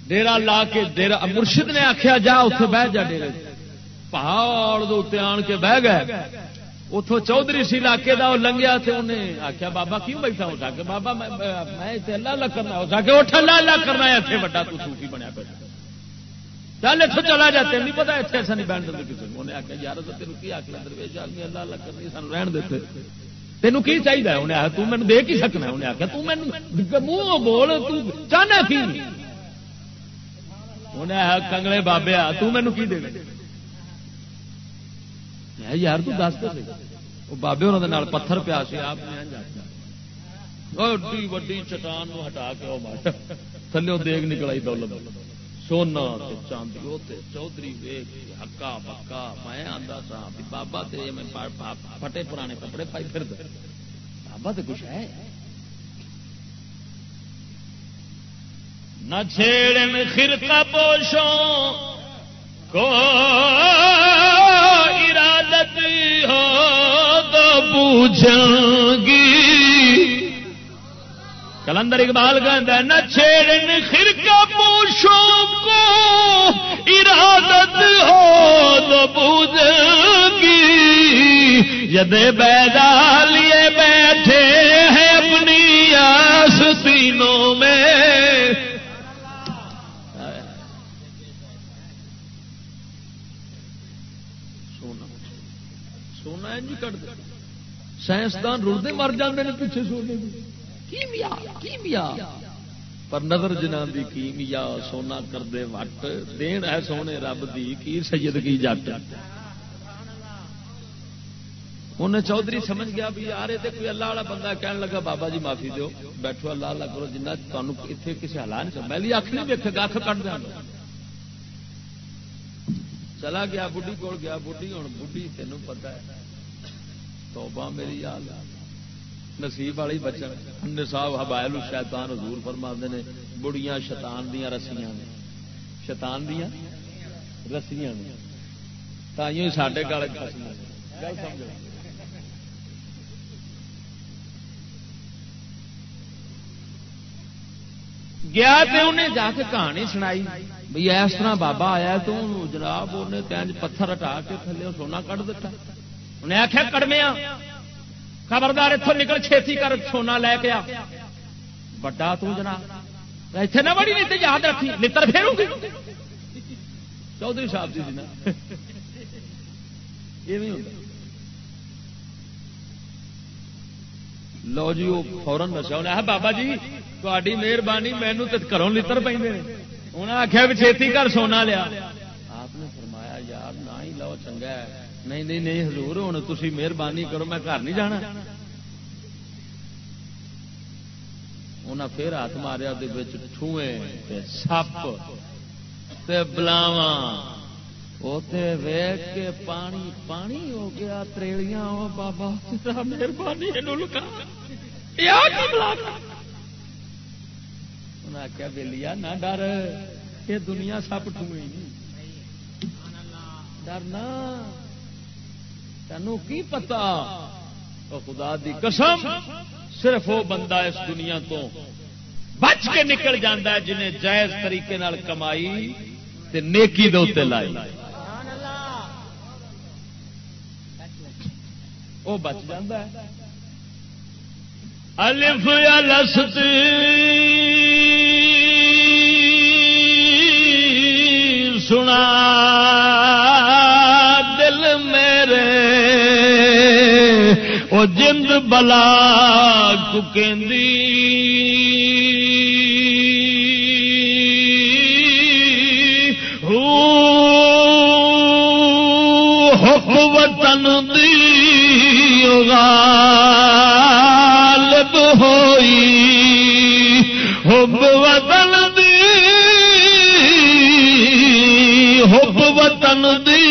ڈیرا لا کے ڈیرا مرشد نے آخیا جا اتے بہ جا ڈیرے۔ پہاڑ آن کے بہ گئے۔ اتوں چودھری سی علاقے کا وہ لنگیا تو انہیں آخیا بابا کیوں بیٹھا ہو سکے بابا، میں اللہ اللہ کرنا ہو سکے اٹھ اللہ اللہ کرنا ہے اتنے وڈا تو سوفی بنیا پہ چل اتوں چلا جا تین نہیں پتا اتنے ایسا نہیں بہن دے کسی انہیں آخیا یار تو تین کی آخر درویش آدمی اللہ اللہ کرنی سان رہن دیتے تینوں کی چاہیے انہیں آخیا تین دے کی سکنا انہیں آخیا تین منہ بول چاہنا کی؟ انہیں آخیا کنگلے بابے آ تینوں کی دے؟ یار تو دس دے وہ بابے انہوں پتھر پیا سی، آپ وڈی چٹان ہٹا کے تھلو دیگ نکل آئی دولت سونا چاندی چودھری ویگ ہکا بکا میں آتا سا بابا پٹے پرانے کپڑے پائی پھر بابا تو کچھ ہے نہ چھیڑن خرقہ پوشوں کو ارادت ہو تو پوچھوں گی کلندر اقبال کہتا ہے، نہ چھیڑن خرکا پوشوں کو ارادت ہو تو پوچھوں گی جد بیدا لیے بیٹھے ہیں اپنی آستینوں میں سائنسدان رڑتے مر جاتے ہیں پیچھے سونے کیمیا پر نظر جنا دی کیمیا سونا کردے وٹ۔ دین ہے سونے رب دی کی سید کی جٹ؟ انہیں چودھری سمجھ گیا بھی یار یہ کوئی اللہ والا بندہ کہنے لگا بابا جی معافی دو بیٹھو اللہ اللہ کرو جنہ تمہیں اتنے کسی حالات نہیں میں اکھ نہیں ویک گا اکھ کٹ دیا چلا گیا بڑھی کول گیا بڑھی ہوں بڑھی تینوں پتا ہے۔ توبہ میری یاد نصیب والی بچن۔ صاحب حبائل شیطان حضور فرما نے، بڑیاں شیطان دیا رسیاں نے۔ شیطان دیا رسیاں نے۔ سڈے گل گیا انہیں جا کے کہانی سنائی۔ بھائی اس طرح بابا آیا تو جناب انہیں پتھر ہٹا کے تھلے سونا کٹ دیتا انہیں آخیا کڑمیا خبردار اتوں نکل چھتی کر سونا لے کے بڑا تنا اتنے نہ بڑی نہیں یاد رکھی، نتر پھیروں گی۔ چودھری صاحب جی لو جی وہ فورن دسا انہیں بابا جی تاری مہربانی مینو تو گھروں لڑ پہ انہیں آخیا بھی چھتی کر سونا لیا۔ آپ نے فرمایا، یار، نہ ہی لو، چنگا ہے۔ نہیں نہیں نہیں، حضور، ہوں تھی مہربانی کرو، میں گھر نہیں جانا۔ انہیں پھر ہاتھ ماریا ٹھوئے سپ بلاوا ویگ کے پانی پانی ہو گیا تریڑیاں بابا مہربانی آخیا بلیا نہ ڈر، یہ دنیا سپ ٹوئے ڈرنا تینوں کی پتا؟ خدا دی قسم، صرف وہ بندہ اس دنیا تو بچ کے نکل جاتا ہے جنہیں جائز طریقے نال کمائی تے نیکی دے لائی۔ وہ بچ جا الف لسط سنا۔ جند بلا کو حق وطن دی غالب ہوئی۔ حب وطن دی حب وطن دی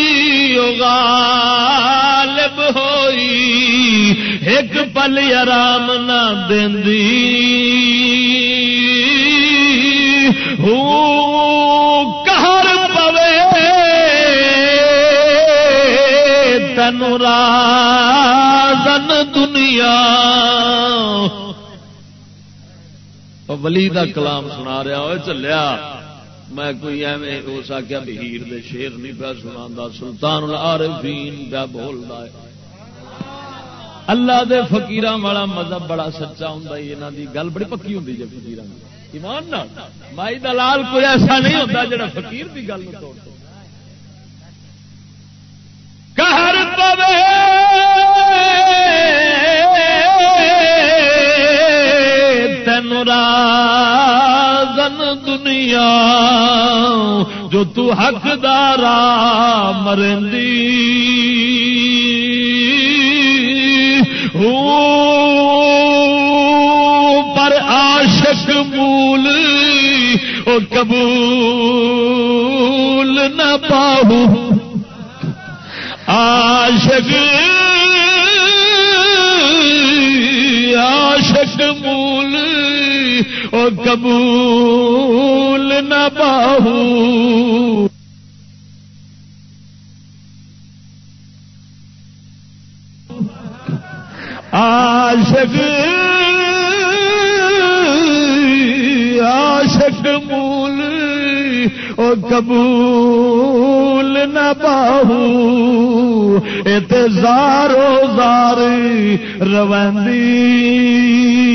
غالب ایک پل آرام نہ کہر پوے۔ تین رازن دنیا۔ ولی دا کلام سنا رہا ہو چلیا۔ میں کوئی ایویں ہو سکیا بہیر دے شیر نہیں پیا سنا سلطان العارفین پیا بولتا ہے۔ اللہ دے فقیران والا مذہب بڑا سچا ہوں یہاں دی گل بڑی پکی ہوں جی فکیر ایمان مائی دلال کوئی ایسا نہیں ہوتا جڑا فقیر دی گل توڑ کہر پوے۔ تین رازن دنیا جو تو حقدارا مرندی۔ پر عاشق مول او قبول نہ پاؤ عاشق عاشق مول او قبول نہ پاؤ عاشق عاشق مول او قبول نہ باہو اتزارو زار روندی۔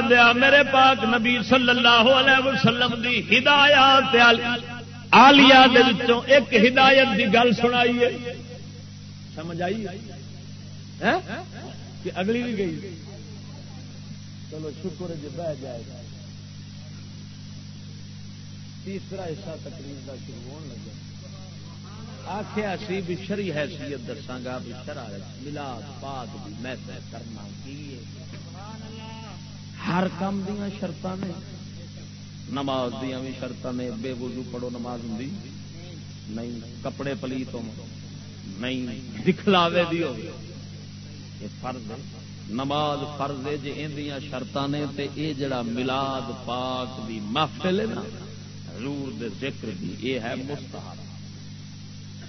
بندیا، میرے پاک نبی صلی اللہ علیہ وسلم دی ہدایات آلیا ایک ہدایت دی گل سنائی ہے۔ سمجھ آئی؟ کہ اگلی بھی گئی۔ چلو، شکر جی بہ جائے۔ گا تیسرا حصہ تقریر کا شروع ہونے لگا۔ آخیا سی بھی شری حیثیت دساگا بھی شرا ملاد، پاک بھی، میں کرنا۔ کی ہر کام دیا شرط نے۔ نماز دیا بھی شرط نے۔ بے وضو پڑھو نماز ہوں نہیں، کپڑے پلی تو نہیں، دکھلاوے دی ہو۔ یہ فرض نماز فرض ہے جی اندیاں شرط نے تے اے جڑا ملاد پاک دی محفل ہے نا، حضور دے ذکر دی یہ ہے مستحب۔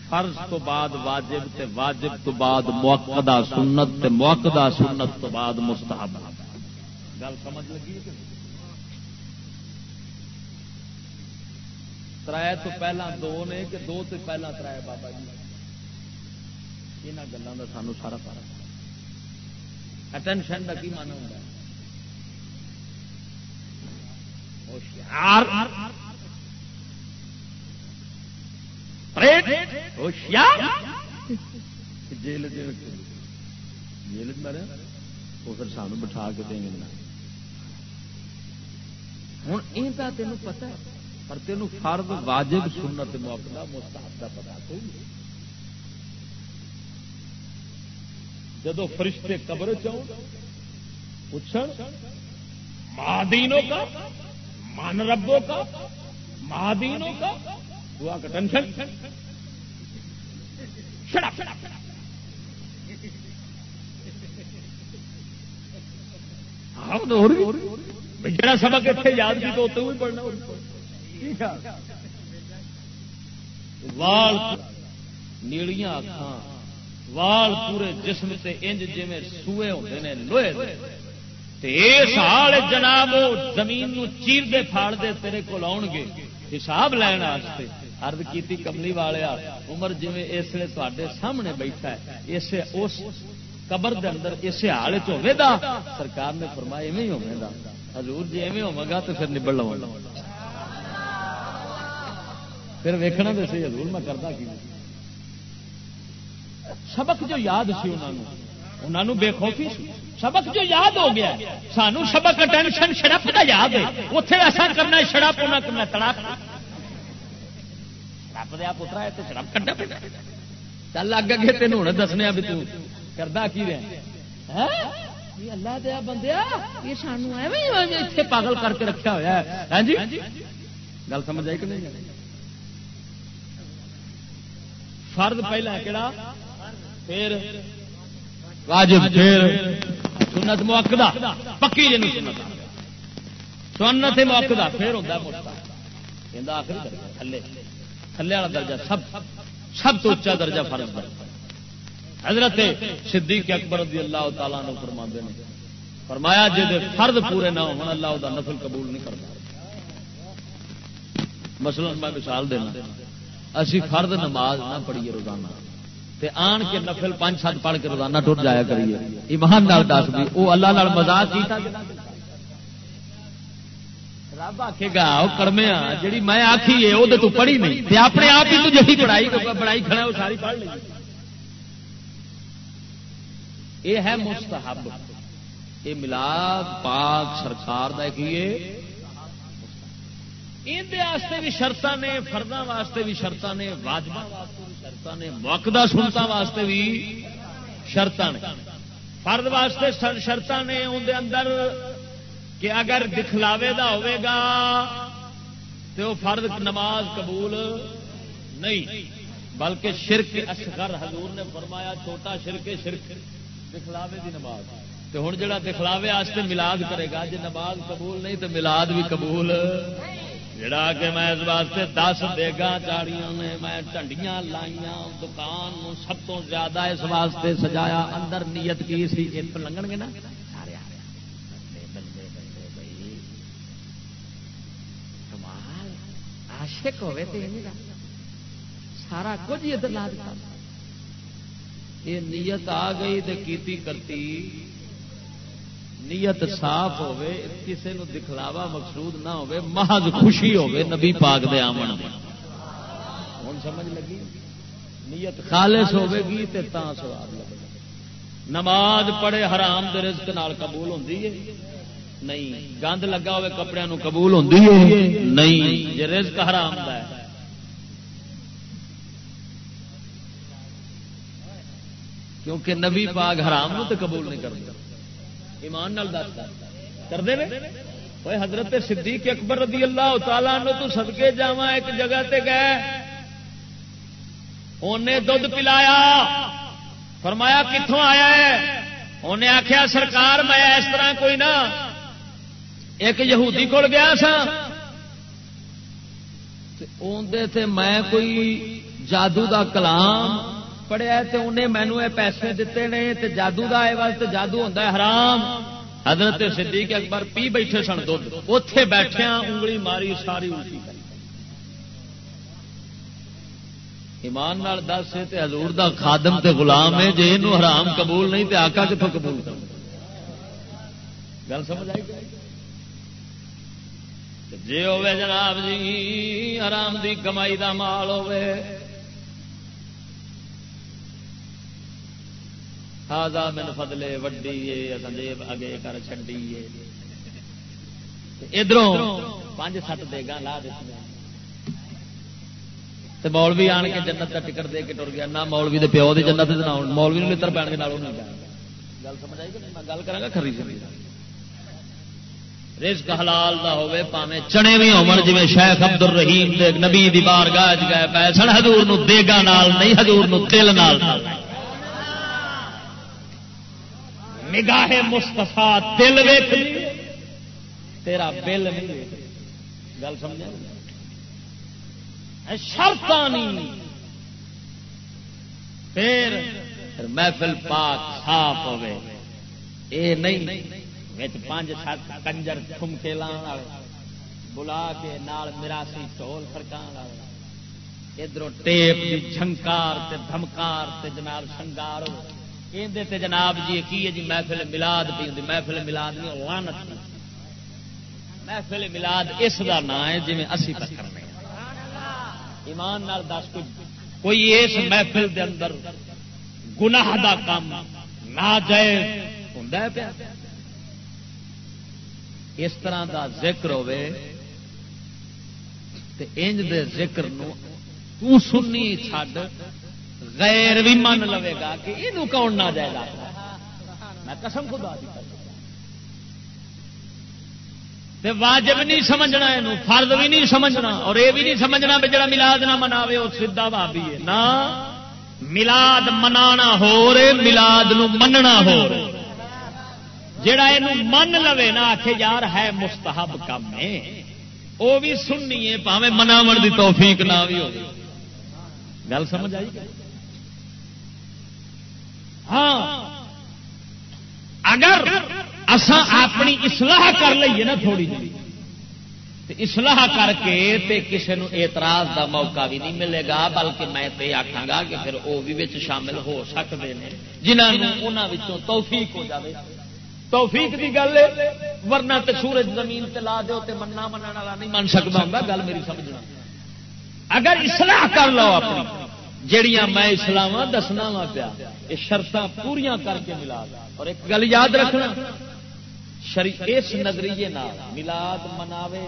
فرض تو بعد واجب تے واجب تو بعد موقدہ سنت تے موقدہ سنت تو بعد مستحب۔ گل سمجھ لگی ترائے تو پہلا دو نے کہ دو تو پہلا ترائے بابا جی۔ یہاں گلوں کا سانو سارا پارا اٹینشن کا کی مانا ہوتا جیل جیل۔ مرے، وہ پھر سانو بٹھا کے دیں گے۔ ہوں یہ تینوں پتا پر تینوں فرد واجب، سنت موقع مستحب کا پتا کوئی جدو فرشتے قبر چاؤ پوچھ مہادینوں کا مان ربوں کا مہادینوں کا، دعا کا ٹینشن۔ ہاں جڑا سبق اتنے یاد کی تو اتنے بھی پڑھنا وال نیڑیاں اکھان وال پورے جسم سے انج جی سوئے ہوتے ہیں لوہے اس حال جناب زمین چیرتے فاڑتے تیرے کو آن گے حساب لین ارد کی کملی والے عمر جی اس لیے تے سامنے بیٹھا ہے اسے اس قبر دے اندر اسے حال چا سرکار نے فرمایا ایویں ہی ہوگا گا. حضور جی ایویں ہوگا تو پھر نبڑ لوا پھر ویکھنا تو سی، حضور میں کرتا کی؟ سبق جو یاد سی انہوں نے بے خوفی سی۔ سبق جو یاد ہو گیا سانو سبق ٹینشن شڑپ کا یاد ہے۔ اتے ایسا کرنا شڑپ ہونا کرنا تڑاپ شڑپ دیا پترا ہے تو شڑپ کٹا پہ چل اگ اگے تین ہوں دسنے بھی تردا کی رہا اللہ دیا بندیا، یہ سانو ایویں اتنے پاگل کر کے رکھا ہوا ہے۔ ہاں جی؟ گل سمجھ آئی کہ نہیں؟ فرد پہلا کہڑا پھر واجب، پھر سنت موقع پکی جی سنت۔ سنت موقع پھر ہوتا ہے آخری تھلے۔ تھلے والا درجہ، سب سب تو اچا درجہ فرض درجہ حضرت صدیق اکبر رضی اللہ تعالیٰ نے فرما نے، فرمایا جی فرد پورے نہ ہو اللہ دا نفل قبول نہیں کرتا۔ مثلا میں مثال دینا، اسی فرد نماز نہ پڑھیے روزانہ، تے آن کے نفل پانچ سات پڑھ کے روزانہ ٹوٹ جایا کریے۔ ایمان نال دس بھی وہ اللہ نال مزاق کیتا رب آخے گا وہ کڑمے جی میں آخی ہے وہ پڑھی نہیں۔ اپنے آپ ہی تو جی پڑھائی پڑھائی کھڑا وہ ساری پڑھ لی یہ ہے مستحب۔ یہ ملاد پاک سرکار کا بھی شرط نے، فرداں واسطے بھی شرط نے واجب بھی شرط نے موقع سنتا واسطے بھی شرط نے۔ فرد واسطے شرط نے اندر اندر کہ اگر دکھلاوے دا ہوئے گا تو فرد نماز قبول نہیں، بلکہ شرک اصغر حضور نے فرمایا، چھوٹا شرک شرک۔ دکھلاوے دی نماز۔ تو ہوں جا دکھلاوے آستے ملاد کرے گا جی نماز قبول نہیں تو ملاد بھی قبول۔ جڑا کہ میں اس واسطے دس دیگا چاڑیاں نے میں ٹنڈیاں لائیاں، دکان سب تو زیادہ اس واسطے سجایا، اندر نیت کی سی لنگن گے نا؟ عاشق ہوئے تو سارا کچھ ہی ادھر لا دیتا۔ یہ نیت آ گئی تو کیتی کرتی۔ نیت صاف ہوے کسی نو دکھلاوا مقصود نہ ہوے محض خوشی ہوے نبی پاک دے آمن دی ہوں سمجھ لگی؟ نیت خالص ہوے گی تے تاں سواب لگے۔ نماز پڑھے حرام دے رزق نال قبول ہوندی ہے؟ نہیں۔ گند لگا ہوئے کپڑے نو قبول ہوندی ہے؟ نہیں۔ جے رزق حرام دا ہے کیونکہ نبی پاک حرام نو تو قبول نہیں کرتا ایمان نال دس۔ کر دے وہ حضرت صدیق اکبر رضی اللہ تعالیٰ نو تو سدکے جا ایک جگہ تے گئے۔ انہیں دھد پلایا۔ فرمایا کتوں آیا ہے؟ انہیں آخیا سرکار، میں اس طرح کوئی نہ۔ ایک یہودی کول گیا سا اندر میں کوئی جادو دا کلام پڑھیا انہیں مینو یہ پیسے دیتے ہیں تے جادو کا آئے واسطے جادو ہوتا ہے حرام۔ حضرت صدیق اکبر پی بیٹھے سن دھد۔ اتے بیٹھے انگلی ماری ساری الٹی ایمان نال دس ہے تے حضور دا خادم تے غلام ہے جی یہ حرام قبول نہیں تے آقا کتوں قبول؟ کر گل سمجھ آئی؟ جی ہوے جناب جی حرام دی کمائی دا مال ہوے ہاضا من فضلے وڈی سنجیب اگے کر چڈی ادھر پانچ سات دے گا لا دیتے مولوی آن کے جنت کا ٹکٹ دے کے ٹر گیا۔ نہ مولوی دے پیو دی جنت نہ مولوی نے لڑ پہن کے گل سمجھ آئی میں گل کرا خری رزق حلال دا ہوے پاویں چنے بھی ہون، جویں شیخ عبد الرحیم دے نبی دی بارگاہ گئے پے سن حضور نو دیگا نال نہیں، حضور نو تل نال۔ نگاہ مستفا دل ویک تیرا بل نہیں گل سمجھا شرط پھر محفل پاک صاف ہوے اے نہیں پانچ سات کنجر ٹھمکے لان والے۔ بلا کے نال مراسی ٹول فرکان والے۔ ادھر ٹیپ جھنکار تے دھمکار تے جناب شنگار ہو تے جناب جی کی ہے جی محفل ملاد پی ہوں محفل ملاد نہیں لانت محفل ملاد اس کا نام ہے جی اسی پہ کرنے ایمان نال دس کوئی اس محفل دے اندر گناہ دا کام نہ جائے ہوں پیا؟ اس طرح دا ذکر ہوے تے انج دے ذکر نو تو سننی چھڈ غیر بھی من لوے گا کہ یہ کون نہ جائے گا؟ میں قسم خدا دی تے واجب نہیں سمجھنا یہ فرد بھی نہیں سمجھنا، اور یہ بھی نہیں سمجھنا بھی جڑا ملاد نہ مناوے وہ سیدا بھابی ہے۔ نہ، ملاد منا ہو رہے، ملاد نو مننا ہو رہے۔ جڑا یہ من لو نہ آخ یار ہے مستحب کام ہے۔ وہ بھی سننی ہے پاوے مناو دی توفیق نہ بھی ہو گل سمجھ آئی ہاں۔ اگر اسان اپنی اصلاح کر لیے نا تھوڑی جی اصلاح کر کے تے کسی نو اعتراض دا موقع بھی نہیں ملے گا، بلکہ میں تے آخا گا کہ پھر وہ بھی شامل ہو سکتے ہیں جنہوں توفیق ہو جاوے۔ توفیق کی گل ہے، ورنہ تے سورج زمین تے لا دو تے مننا من نہیں من سکتا ہوں گا گل میری سمجھنا۔ اگر اصلاح کر لو اپنی۔ جڑیاں میں اسلام دسنا وا پیا، یہ شرط پوریا کر کے ملا اور ایک گل یاد رکھنا، شری اس نظریے ملاد مناوے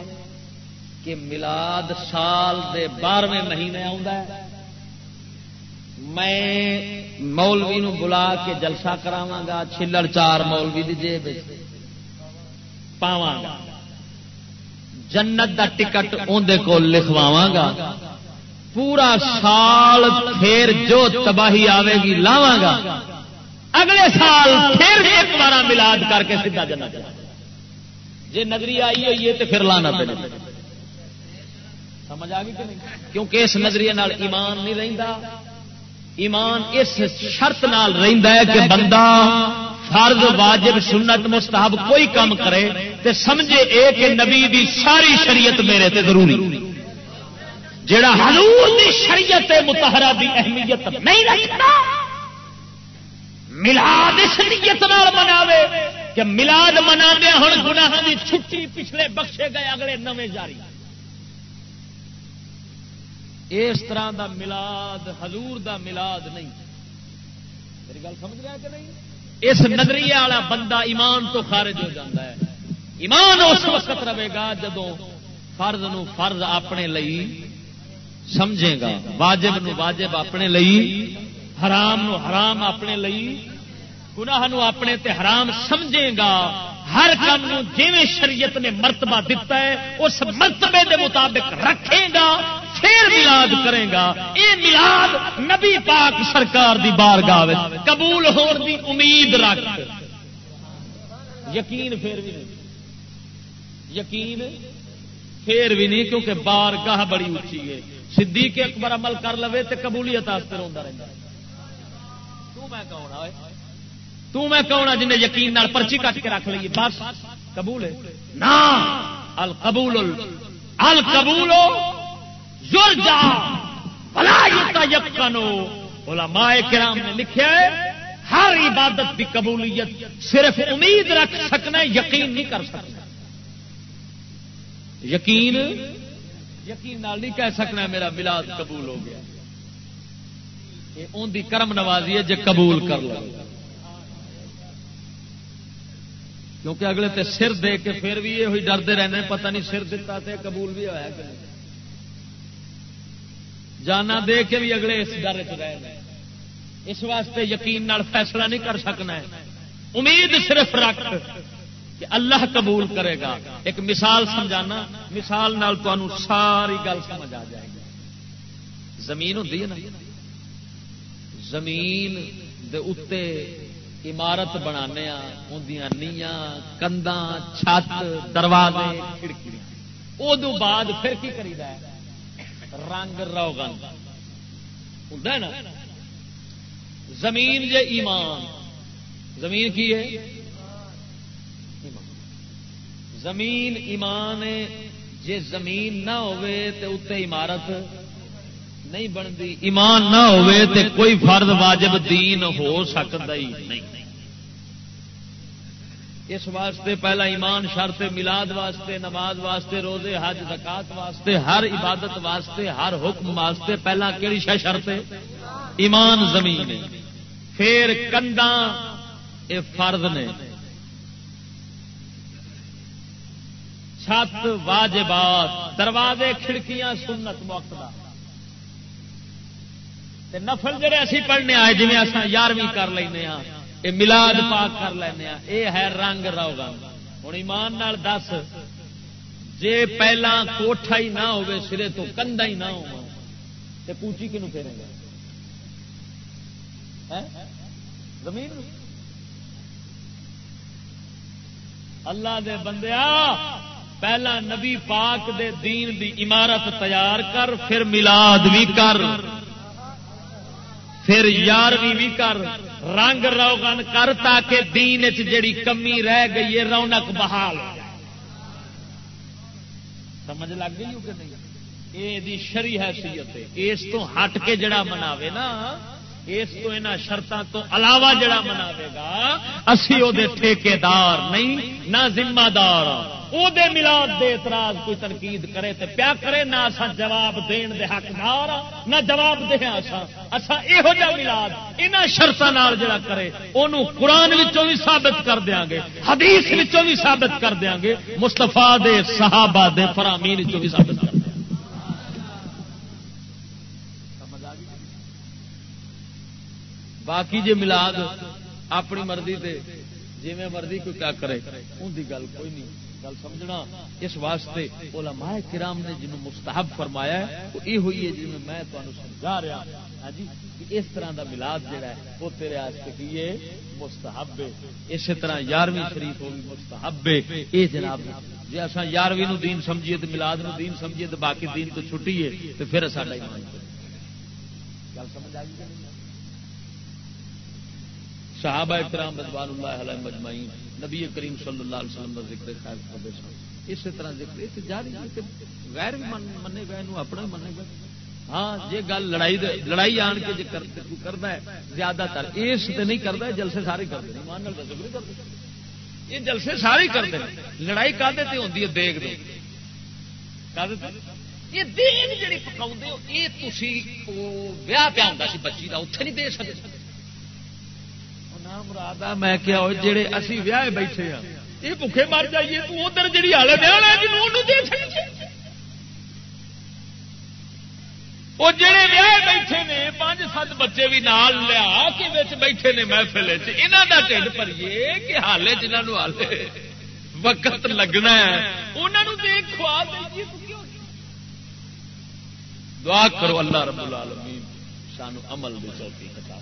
کہ ملاد سال دے بارہویں مہینے آ میں مولوی نو بلا کے جلسہ کراوا گا چلڑ چار مولوی دی جیب پاواں گا۔ جنت دا ٹکٹ اندر کو لکھواوا گا۔ پورا سال پھر جو تباہی آئے گی لاوا گا اگلے سال پھر ایک بار ملاد کر کے سیدھا جنت جی نظری آئی ہوئی ہے تو پھر لانا پہ سمجھ آ گئی کہ نہیں؟ کیونکہ اس نظریے ایمان نہیں رہتا ایمان اس شرط نال ہے کہ بندہ فرض، واجب، سنت، مستحب کوئی کام کرے تے سمجھے اے کہ نبی دی ساری شریعت میرے تے ضروری۔ جڑا حضور دی شریعت متحرہ دی اہمیت نہیں رکھتا، ملاد اس نیت مناوے کہ ملاد منا دیا ہوں گناہ چھٹی پچھلے بخشے گئے اگلے نویں جاری۔ اس طرح دا ملاد حضور دا ملاد نہیں۔ میری گل سمجھ رہا کہ نہیں؟ اس نظریے والا بندہ ایمان تو خارج ہو جاتا ہے۔ ایمان اس وقت رہے گا جدو فرض نو فرض اپنے لئی سمجھے گا۔ واجب نو واجب اپنے لئی، حرام نو حرام اپنے لئی، گناہ نو اپنے تے حرام سمجھے گا۔ ہر کام جی شریعت نے مرتبہ دیتا ہے، اس مرتبے دے مطابق رکھے گا، پھر ملاد کرے گا۔ یہ ملاد نبی پاک سرکار دی بار گاہ قبول ہون دی امید رکھ۔ یقین پھر بھی نہیں۔ یقین پھر بھی نہیں، کیونکہ بار گاہ بڑی اچھی ہے۔ صدیق اکبر عمل کر لو تو قبولیت روتا رہتا تو میں کون تو میں جنہیں یقین پرچی کٹ کے رکھ لیے بس قبول ہے۔ نا، القبول القبول علماء کرام نے لکھا ہے، ہر عبادت کی قبولیت صرف امید رکھ سکنا یقین نہیں کر سکنا۔ یقین یقین نہیں کہہ سکنا میرا ملاد قبول ہو گیا۔ ان کرم نوازی ہے جی قبول کر لو کیونکہ اگلے تے سر دے کے پھر بھی یہ ہوئی ڈرتے رہنے، پتہ نہیں سر دتا تے قبول بھی ہوا کہ جانا دے کے بھی اگلے اس ڈر چ رہے اس واسطے یقین نال فیصلہ نہیں کر سکنا ہے۔ امید صرف رکھ۔ کہ اللہ قبول کرے گا۔ ایک مثال سمجھانا، مثال نال ساری گل سمجھ آ جائے گی۔ زمین ہوتی ہے نا؟ زمین دے اتے عمارت بنا نیا کندا چھت، دروازے، کھڑکی۔ ادو بعد پھر کی کری رنگ روگن ہوں نا؟ زمین جے ایمان۔ زمین کی ہے؟ زمین ایمان جے زمین نہ ہوئے تے اتنے عمارت نہیں بنتی۔ ایمان نہ ہوئے تے کوئی فرد واجب دین ہو سکتا ہی نہیں۔ اس واسطے پہلا ایمان شرط ملاد واسطے، نماز واسطے، روزے، حج، زکات واسطے، ہر عبادت واسطے، ہر حکم واسطے پہلا کہڑی شہ شرط ایمان زمین پھر کندا یہ فرد نے۔ چھت واجبات، دروازے، کھڑکیاں، سنت وقت نفل جڑے اسی پڑھنے آئے جی یارویں کر لینا یہ ملاد پاک کر لینا یہ ہے رنگ روگا ہوں ایمان نال دس، جے پہلا کوٹھا ہی نہ ہو سرے تو کندا ہی نہ ہو پوچی کنو پھیرے گا زمین اللہ دے بندیا پہلا نبی پاک دے دین دی عمارت تیار کر، پھر ملاد بھی کر، پھر یارویں بھی کر، رنگ روگن کر تاکہ دین جڑی کمی رہ گئی ہے رونق بحال سمجھ لگ گئی کہ نہیں؟ یہ شری حیثیت ہے، اس تو ہٹ کے جڑا مناوے نا اس کو یہاں شرطان تو علاوہ جڑا مناوے گا، اسی وہ ٹھیکے دار نہیں، نہ ذمہ دار وہ ملاد دے اعتراض کوئی تنقید کرے تے پیا کرے، نہ اصا جواب دین دے حقدار نہ جواب دے اصا یہو جہ ملاد یہاں شرطان جڑا کرے انہوں قرآن بھی ثابت کر دیا گے، حدیث وچوں بھی ثابت کر دیا گے مستفا دے صحابہ دے فرامین بھی ثابت کر باقی جے ملاد اپنی مرضی تے جی مرضی کوئی کیا کرے ان کی گل کوئی نہیں۔ گل سمجھنا، اس واسطے علماء کرام نے جنہوں مستحب فرمایا ہے، وہ یہ ہوئی ہے جی میں تمہیں سمجھا رہا ہاں جی اس طرح دا ملاد جڑا ہے، وہ تیرے آستے کی ہے، مستحب ہے۔ اسی طرح یارویں شریف ہوگی مستحب ہے۔ یہ جناب جی اصا یارویں دین سمجھیے تو ملاد نو دین سمجھیے تو باقی دین تو چھٹی ہے تو پھر ساڈا ایمان گل سمجھ آ گئی صحابہ کرام رضوان اللہ علیہ مجمعین، نبی کریم صلی اللہ علیہ وسلم کا ذکر خیر کرتے سن اسی طرح ذکر اس جاری غیر بھی منے گئے اپنا بھی منے گئے۔ ہاں جی گل لڑائی لڑائی آن کے جی کرتا ہے، زیادہ تر اس سے نہیں کرتا جلسے سارے کرتے یہ جلسے سارے کرتے لڑائی کدے تے ہوتی ہے؟ دیکھ دو۔ یہ دیگ جی پکاؤ یہ تھی ویاہ پیا ہوں بچی کا اتنے نہیں دے سکتے مراد میں کیا جڑے اسی ویاہ بیٹھے ہاں یہ بھوکے مر جائیے تو ادھر جی حالت وہ جڑے ویاہ بیٹھے نے پانچ سات بچے بھی نال لیا کہ بیٹھے نے محفل یہاں کا ٹھنڈ بھریے کہ حالے جنہوں حالے وقت لگنا ہے انہوں دیکھ کھوا دعا کرو اللہ رب العالمین سانو عمل بھی چوکی کٹا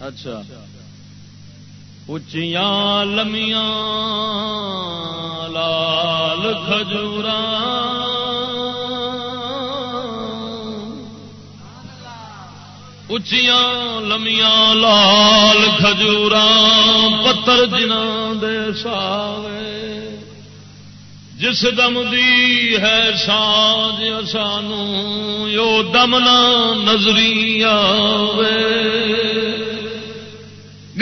اچھا۔ اچیاں لمیاں، لال کھجور اچیاں لمیاں، لال کھجور پتر جنہ دے ساوے۔ جس دم دی ہے ساج سانو یو دم نہ نظری آوے۔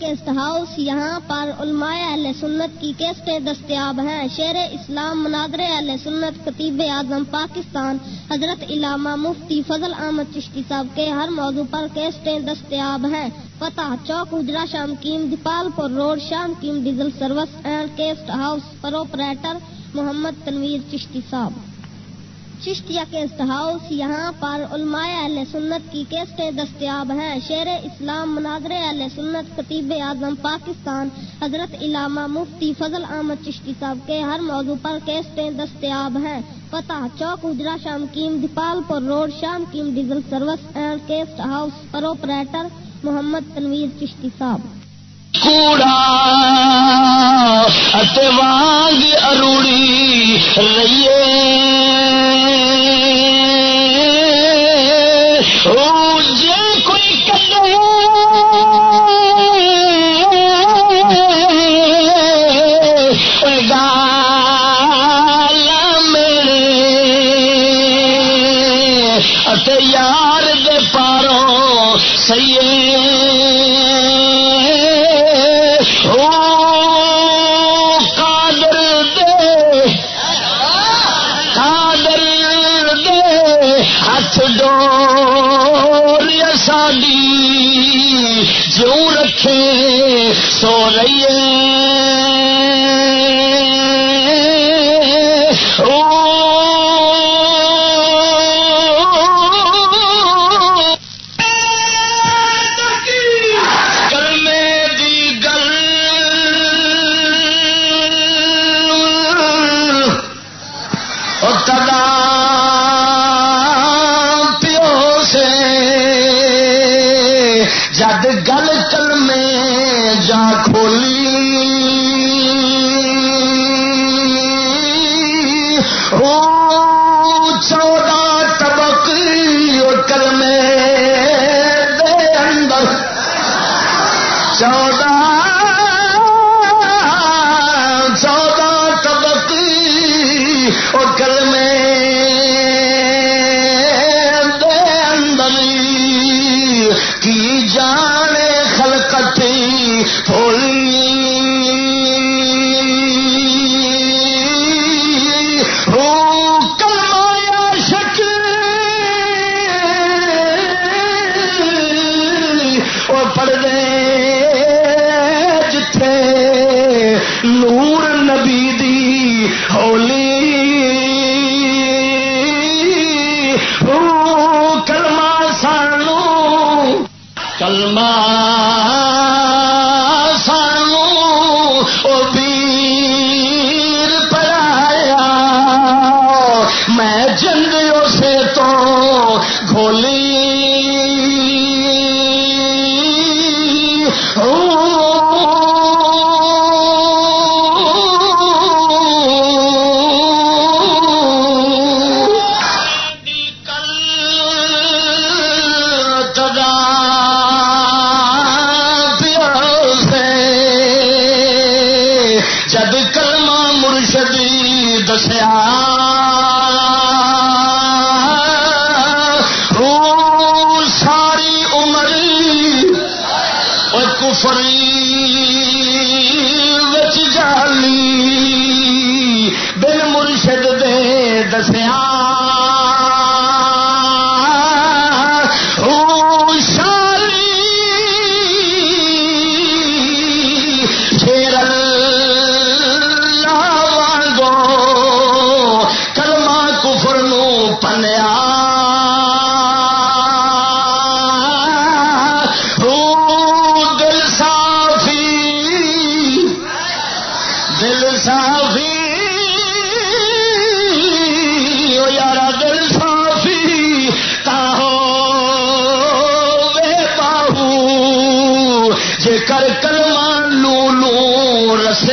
کیسٹ ہاؤس یہاں پر علماء اہل سنت کی کیسٹیں دستیاب ہیں۔ شیر اسلام مناظر اہل سنت خطیب اعظم پاکستان۔ حضرت علامہ مفتی فضل احمد چشتی صاحب کے ہر موضوع پر کیسٹیں دستیاب ہیں۔ پتہ چوک، اجرا، شام کیم، دیپال پور روڈ، شام came diesel service and cassette house proprietor Muhammad Tanveer Chishti sahib. Chishtia cassette house یہاں پر علماء اہل سنت کی کیسٹیں دستیاب ہیں۔ شیر اسلام مناظر اہل سنت خطیب اعظم پاکستان حضرت علامہ مفتی فضل احمد چشتی صاحب کے ہر موضوع پر کیسٹیں دستیاب ہیں۔ پتہ چوک، اجرا، شام کیم، دیپال پور روڈ، شام came diesel service and cassette house proprietor Muhammad Tanveer Chishti sahib. کوڑا وانگ اروڑی رہیے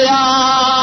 ਆਇਆ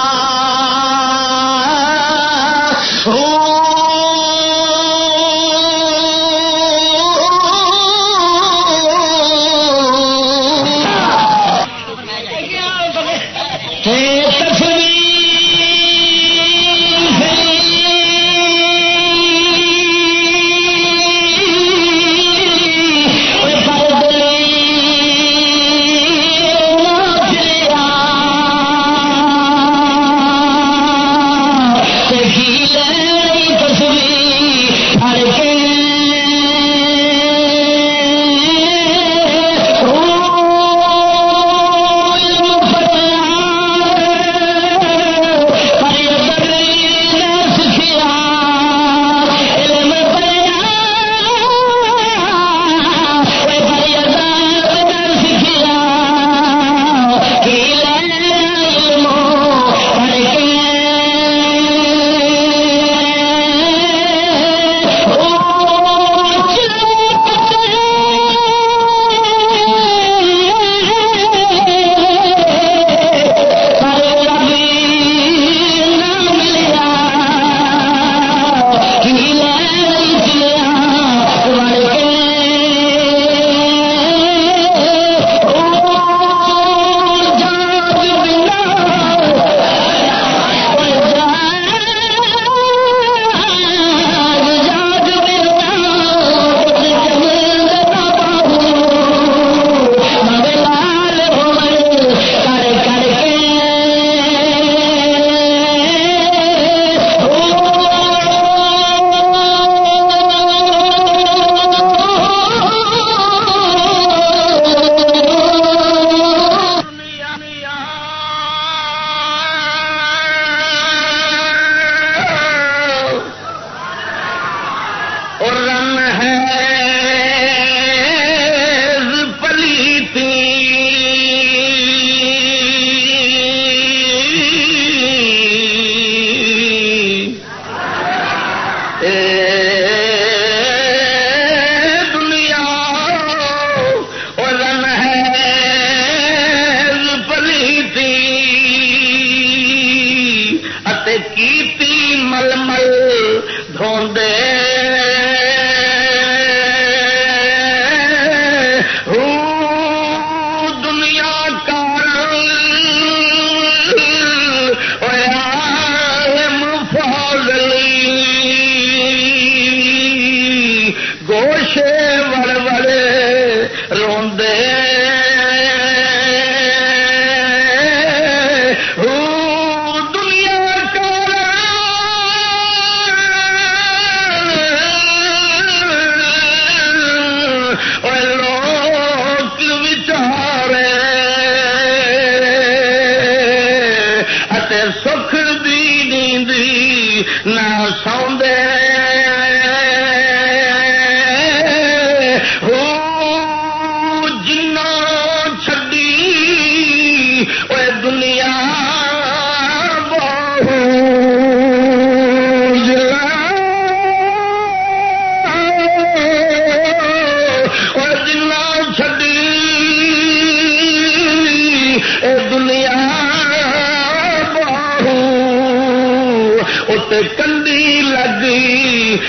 کندی لگی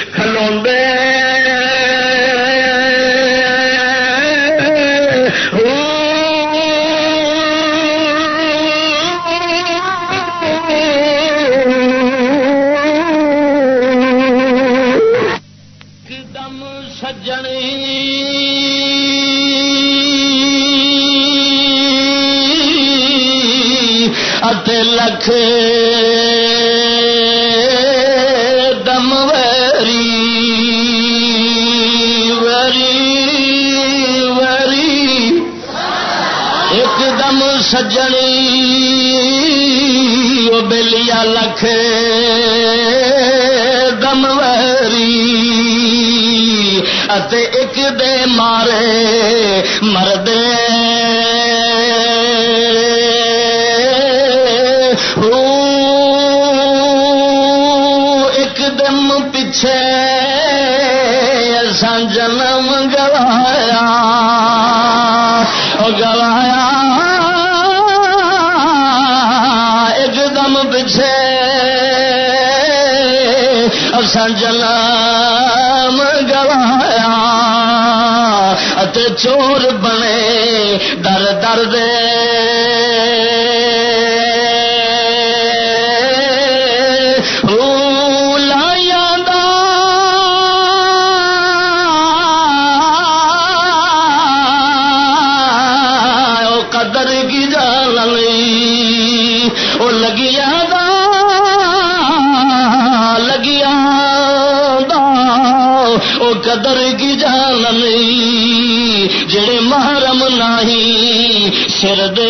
ایک دے سر دے